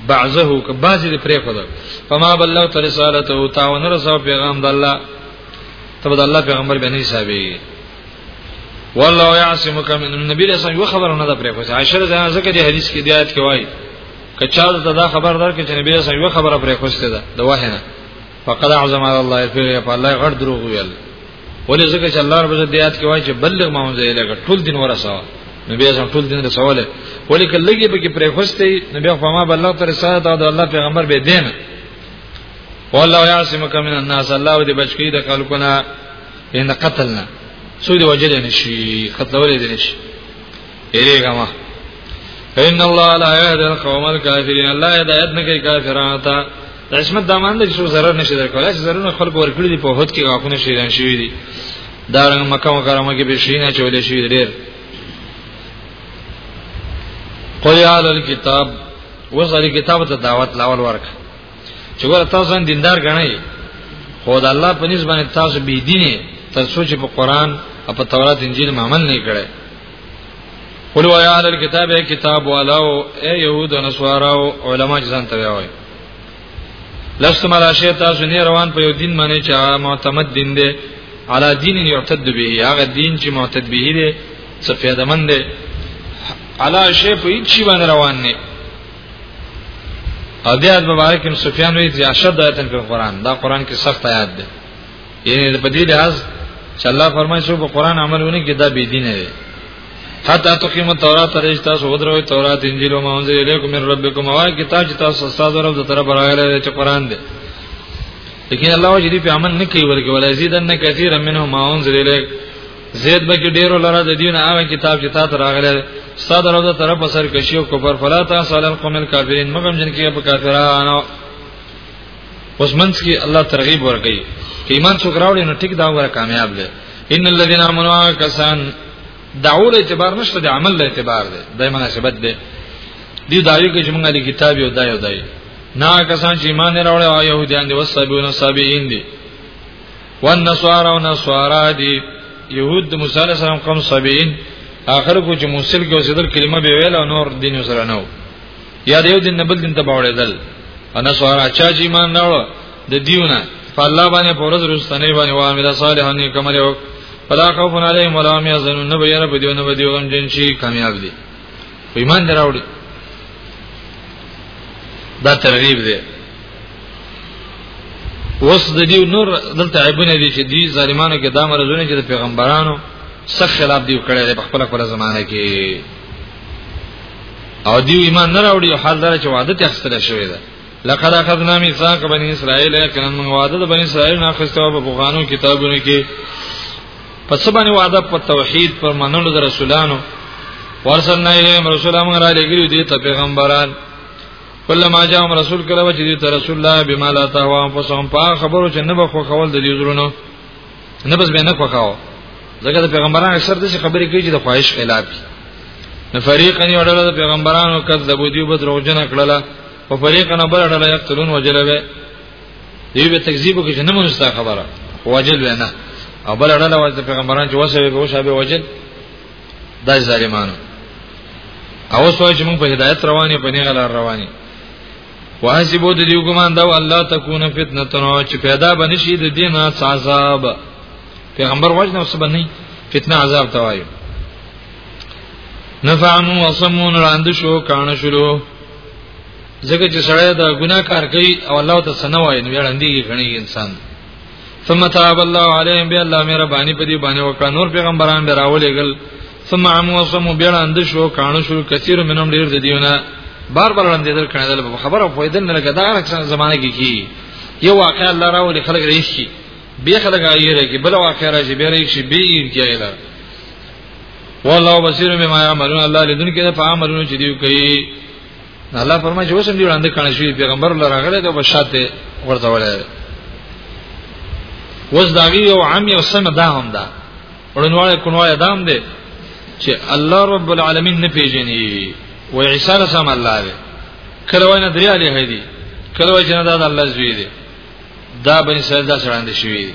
بعضه ک بعض دی پرې خو دا فما بلغت رسالته او تاونه رساو پیغام د الله تبد الله پیغمبر باندې حسابي والله يعصمك من النبي صلی الله علیه وسلم خبر نه ده پرې کوي عائشه رضی الله عنها دې حدیث کې دی آیت کې وایي کچا ته دا خبر در کې چې نبی صلی الله علیه وسلم خبره پرې کوسته ده د وحنه فقد اعظم على الله الفير په الله غړ دروغ ویل ولې ځکه چې الله رب دې آیت کې وایي چې بلغ ما انزل لك ټول دین ورسوه نبی صلی الله ټول دین رسوله ولې کلهږي به کې پرې کوسته نبی په ما بلغ تر رسالت او د الله پیغمبر به دین والله يعصمك من الناس الله دې بچی د خلکو نه ان قتلنا سود وجل نشي قتلول دي نشي اریګه ما ان الله لا يهدي القوم الكافرين الله هدایت نه کوي کافرانو ته عصمت دامان دي چې zarar نشي درکولای چې zarar خلق ورکړي دي په هوت کې غاخونه شي ران شي دي دا رنګ مکه مکرمه کې به شي نه چولې شي ډېر قل يا الكتاب وصل کتاب ته دعوت لاول ورک چې ور تاسو ان دیندار غنئ خو د الله په نسبت باندې تاسو بی دینه تر څو چې په قران او په تورات انجیل عمل نه کړي قل و یا اهل الكتاب کتاب والاو اے یهود او نصاراو علما ځان ته وایي لستم علی شی تاسو نه روان په یو دین باندې چې معتمد دین دی علی دین یعتد به هغه دین چې معتد به دی څه پیدمن دی علی شی په هیڅ باندې روان نه او بیا د مبارک بن سفیان وی چې اشد آیتن په قران دا قران کې سخت آیات ده یعنی په دې لحاظ چې الله فرمایي چې په قران عملونه کې دا بی دینه ده حتا تقیم التورات رج تاسو ودرو تورات انجیل او منزل الیکم من ربکم او کتاب چې تاسو استاد رب د طرف راغلی چې قران دی لیکن الله جدی په عمل نه کوي ورګ ولای زیدن کثیر منهم ما انزل الیک زید به کې ډیرو لره د دین هغه کتاب چې تاسو راغلی استاد راځه طرف سر کشي او کفر فلا تاسو علی القوم الکافرین مګم جن کې په کافرانو اوس منځ کې الله ترغیب ورکړي چې ایمان څوک راوړي نو ټیک دا وره کامیاب دی ان الذين امنوا کسان دعول اعتبار نشته د عمل له اعتبار دی د مناسبت دی دی دایو کې چې موږ د کتاب یو دایو دای نه کسان چې ایمان راوړي او يهوديان دي وسبيون سابعين دي والنصارى ونصارى دي يهود د موسی عليه السلام قوم سبعين اخر کو چې موسی کې اوسېدل کلمه به ویل او نور دین سره نه یا دیو دین نه بل دین ته باوړېدل انصارا چا چې ایمان راوړ د دیونه په الله باندې پورز رستنه باندې وامل صالحان کمل یو فلا خوف علیهم ولا هم یحزنون نو یره په دیونه به دیوم جن شي کامیاب دي په ایمان دراوړي دا ترغیب دی اوس د دې نور دلته عیبونه دي چې دې ظالمانو کې دا مرزونه چې د پیغمبرانو سخت خلاف دی کړی دی په خپل خپل زمانه کې او دی ایمان نه راوړي حال دار چې وعده ته اخستل شوی دی لقد اخذنا ميثاق بني اسرائيل کله موږ وعده د بني اسرائيل نه اخیستو په بوخانو کتابونو کې پس باندې وعده په توحید پر منلو د رسولانو ورسلنا الیهم رسولان را لګیو دي ته پیغمبران کله ما جام رسول کله و چې دي ته رسول الله بما لا تهوا انفسهم په خبرو چې نه بخو خول د دې زرونو نه بس به نه خوخاو ځکه د پیغمبرانو اکثر د خبرې کوي چې د خواهش خلاف دي نو فریقنی وړل د پیغمبرانو کذبو دی په دروغجن کړله په فريق نه بل ډله یقتلون وجلبه دی به تکذیب کوي چې نه مونږ ته خبره وجل نه او بل ډله وایي چې پیغمبران چې وسه به وسه به وجل دا ظالمانو او سوچ چې مونږ په هدایت رواني په نه غلار رواني وحسبو د دې ګمان دا الله تکونه فتنه تنو چې پیدا بنشي د دین عذاب پیغمبر وجنه اوس باندې فتنه عذاب توایو نفعمو وصمون راند شو کان شلو ځکه چې سړی دا ګناه کار کوي او الله ته سنا وایي نو وړاندېږي غني انسان ثم تاب الله عليهم بي الله مهرباني په دې باندې وکړه نور پیغمبران به راولېګل ثم عمو وسم بیا لاندې شو کانو شو کثیر منهم ډیر د دیونه بار بار لاندې در کړه دل خبره فائدې نه لګا دا اکثر زمانه کې کی یو واقع الله راولې خلک رئیس کی بیا خلک غیره کی بل واقع راځي بیا رئیس کی بیا یې کیایلا والله بصیر بما یعملون الله لدن کې په عملونو چې دی کوي الله فرمایي چې اوس هم دی وړاندې کړی شوی پیغمبر الله راغله د بشاته ورته وړه وز داغي او عام یو سم دا هم دا ورنواله کونواله دا هم دی چې الله رب العالمین نه پیژني و عیسی رسول الله دی کله وینه دریا علیه دی کله وای چې نه دا د الله زوی دی دا بني سره دا سره اند شوی دی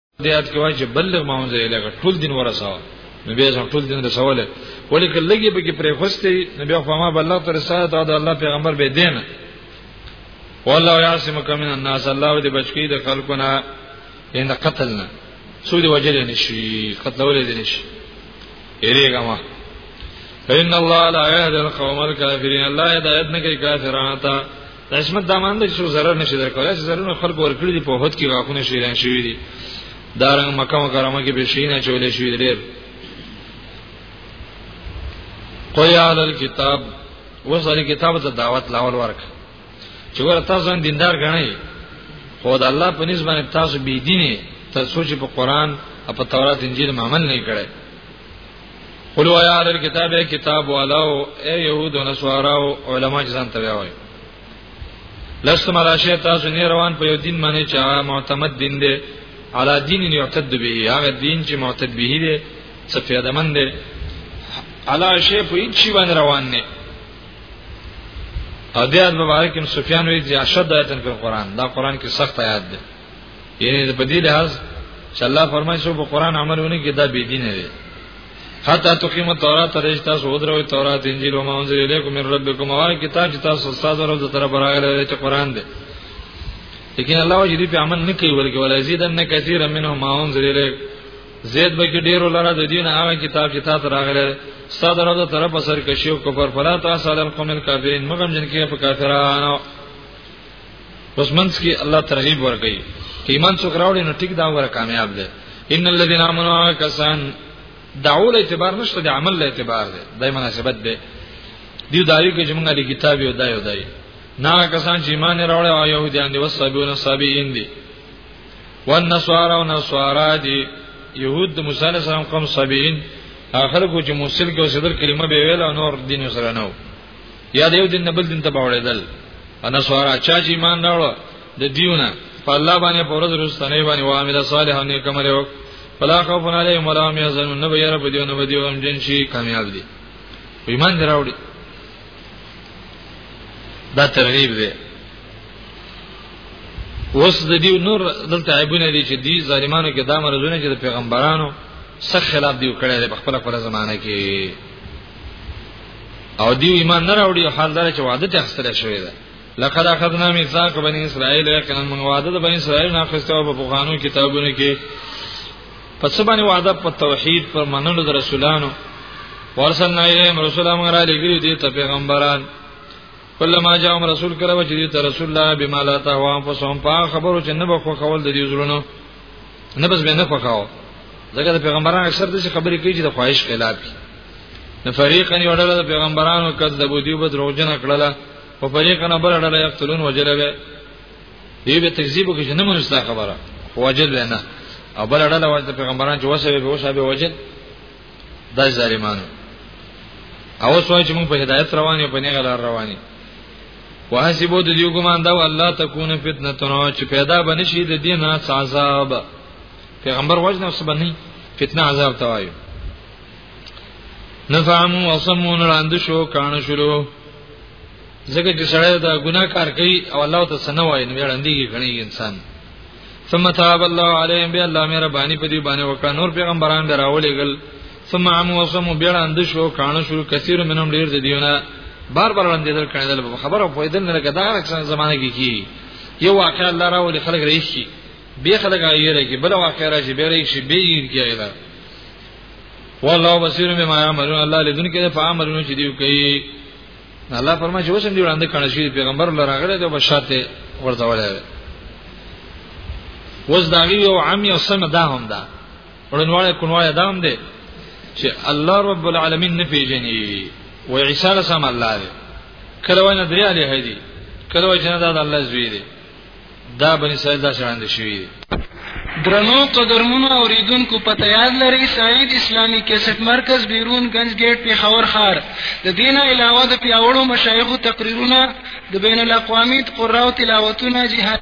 دې یاد کوي چې بلغ ما ونځه لګ ټول دین ورساو نو بیا ځم ټول دین رسوله ولې کله لګي به کې پرې خوستي نو بیا خو ما بلغ تر رساله دا د الله پیغمبر به دین والله یعصمک من الناس الله دې بچکی د خلکو نه ان قتلنا سود وجل نشي قتل ولې دې نشي یریګه ما فإن الله لا يهدي القوم الكافرين الله هدایت نه کوي کافرانو ته د عصمت دامان د څو zarar نشي درکولای چې zarar خلک ورکړي دي په هوت کې واخونه شي ران شي دي دارنګ مکه مکرمه کې به شي نه چولې شي ډېر قیال الكتاب وصل کتاب ته دعوت لاول ورک چې ور تاسو دیندار غنئ خو د الله په نسبت باندې تاسو بی دینه تاسو چې په قران او په تورات انجیل عمل نه کړئ قل و یا اهل کتاب کتاب والاو اے يهود و نصاراو علما جزان ته وایي لستم علی شی تاسو نه روان په یو دین باندې چې هغه معتمد دین دی علی دین یعتد به هغه دین چې معتد به دی څه پیدا من دی علی شی په هیڅ شی باندې روان نه ادیات مبارک سفیان وی چې اشد آیتن په قران دا قران کې سخت آیات دی یعنی په دې لحاظ چې الله فرمایي چې په قران عملونه کې دا بی دین دی حتی تقیم التورات ترش تاسو ودروي تورات انجیل او ما انزل الیکم من ربکم او کتاب چې تاسو استاد ورو د طرف راغلی چې قران دی لیکن الله وجدي په عمل نه کوي ورګه ولا زیدن کثیر منهم ما انزل الیک زید به کې ډیرو لاره د دین هغه کتاب چې تاسو راغلی استاد ورو د طرف سرکشي او کفر فلا تاسو القوم الکافرین مګم جن کې په کافرانو اوس منځ کې الله ترغیب ورکړي چې ایمان څوک راوړي نو ټیک دا وره کامیاب دی ان الذين امنوا کسان دعو له اعتبار نشته د عمل له اعتبار دی دای مناسبت دی دی دایو کې چې موږ د کتاب یو دایو دای نا کسان چې ایمان راوړي او يهوديان دي وسابون سابین دي والنصارى ونصارى دي يهود د موسی عليه السلام قوم سابین اخر کو چې موصل کې اوسېدل کلمه به ویل او نور دین سره نه یا دیو دین بل دین ته باوړېدل انا سوارا چا چې ایمان راوړ د دیونه په الله باندې په ورځ رسنۍ باندې وامل صالحان یې کومره وک فلا خوف علیهم ولا هم یحزنون نو یې رب دیونه به دیوم جن شي کامیاب دي ایمان دراوړي دا ترغیب دی اوس د دې نور دلته عیبونه دي چې دي ظالمانو کې دا مرزونه چې د پیغمبرانو سخت خلاف دی کړی دی په خپل خپل زمانه کې او دیو ایمان نه راوړي او حال دار چې وعده ته اخستل شوی ده لقد اخذنا ميثاق بني اسرائيل یقینا من وعده د بني اسرائيل نه خستو په بوخانو کتابونو کې پس باندې وعده په توحید پر منلو د رسولانو ورسلنا الیهم رسولا موږ را لګیو دي ته پیغمبران کله ما جاءهم رسول کړه چې دې ته رسول الله بما لا تهوا فسهم په خبرو چې نه بخو خول د دې زړونو نه بس به نه خوښاو ځکه د پیغمبرانو اکثر د خبرې کوي چې د خواهش خلاف دي نو فریقا یو ډله د پیغمبرانو کذبو دیو به دروغجن کړل او فریقا بل ډله یقتلون وجلبه دی به تکذیب کوي چې نه مونږ خبره وجل نه او بل ډله د پیغمبرانو چې وسه به وسه به وجل دا ظالمانو او سوای چې موږ په هدایت روان یو په نه غلار روان یو وحسبو د دیو ګمان دا الله تکونه فتنه تنو چې پیدا بنشي د دین هڅ عذاب پیغمبر وجنه اوس باندې فتنه عذاب توایو نفعمو وصمون راند شو کان شروع زګه چې سړی دا ګناه کار کوي او الله ته سنوي نو وړاندې کوي انسان ثم تاب الله عليهم بي الله مهرباني په دې باندې وکړه نور پیغمبران دراولېګل ثم عم وسم بیا اند شو کانو شو کثیر منهم ډیر د دیونه بار بار وړاندې دل کړي دل خبره په دې نه لګا دا رکسان زمانه کې کی یو واقع الله را ولې خلک رئیس شي به خلک غیره کې بل واقع را شي به رئیس شي به یې کیږي دا والله بصیر بما یعملون الله لذن کې په عملونو چې دی کوي الله فرمایي چې اوس هم دی وړاندې کړی شوی پیغمبر الله راغلی دی او بشارت ورته ولري وز داغي یو عام یو سم دا هم دا ورنواله کونواله دا هم دی چې الله رب العالمین نه پیژني و عیسی علیه السلام الله دی کله وینه درې علی هدي کله وینه دا د الله زوی دی دا بنی اسرائیل دا شاند شوی دی درنو قدرمنو اوریدونکو په تیار لري سعید اسلامی کیسټ مرکز بیرون گنج گیټ په خور خار د دینه علاوه د پیاوړو مشایخو تقریرونه د بین الاقوامی قراو تلاوتونه جهاد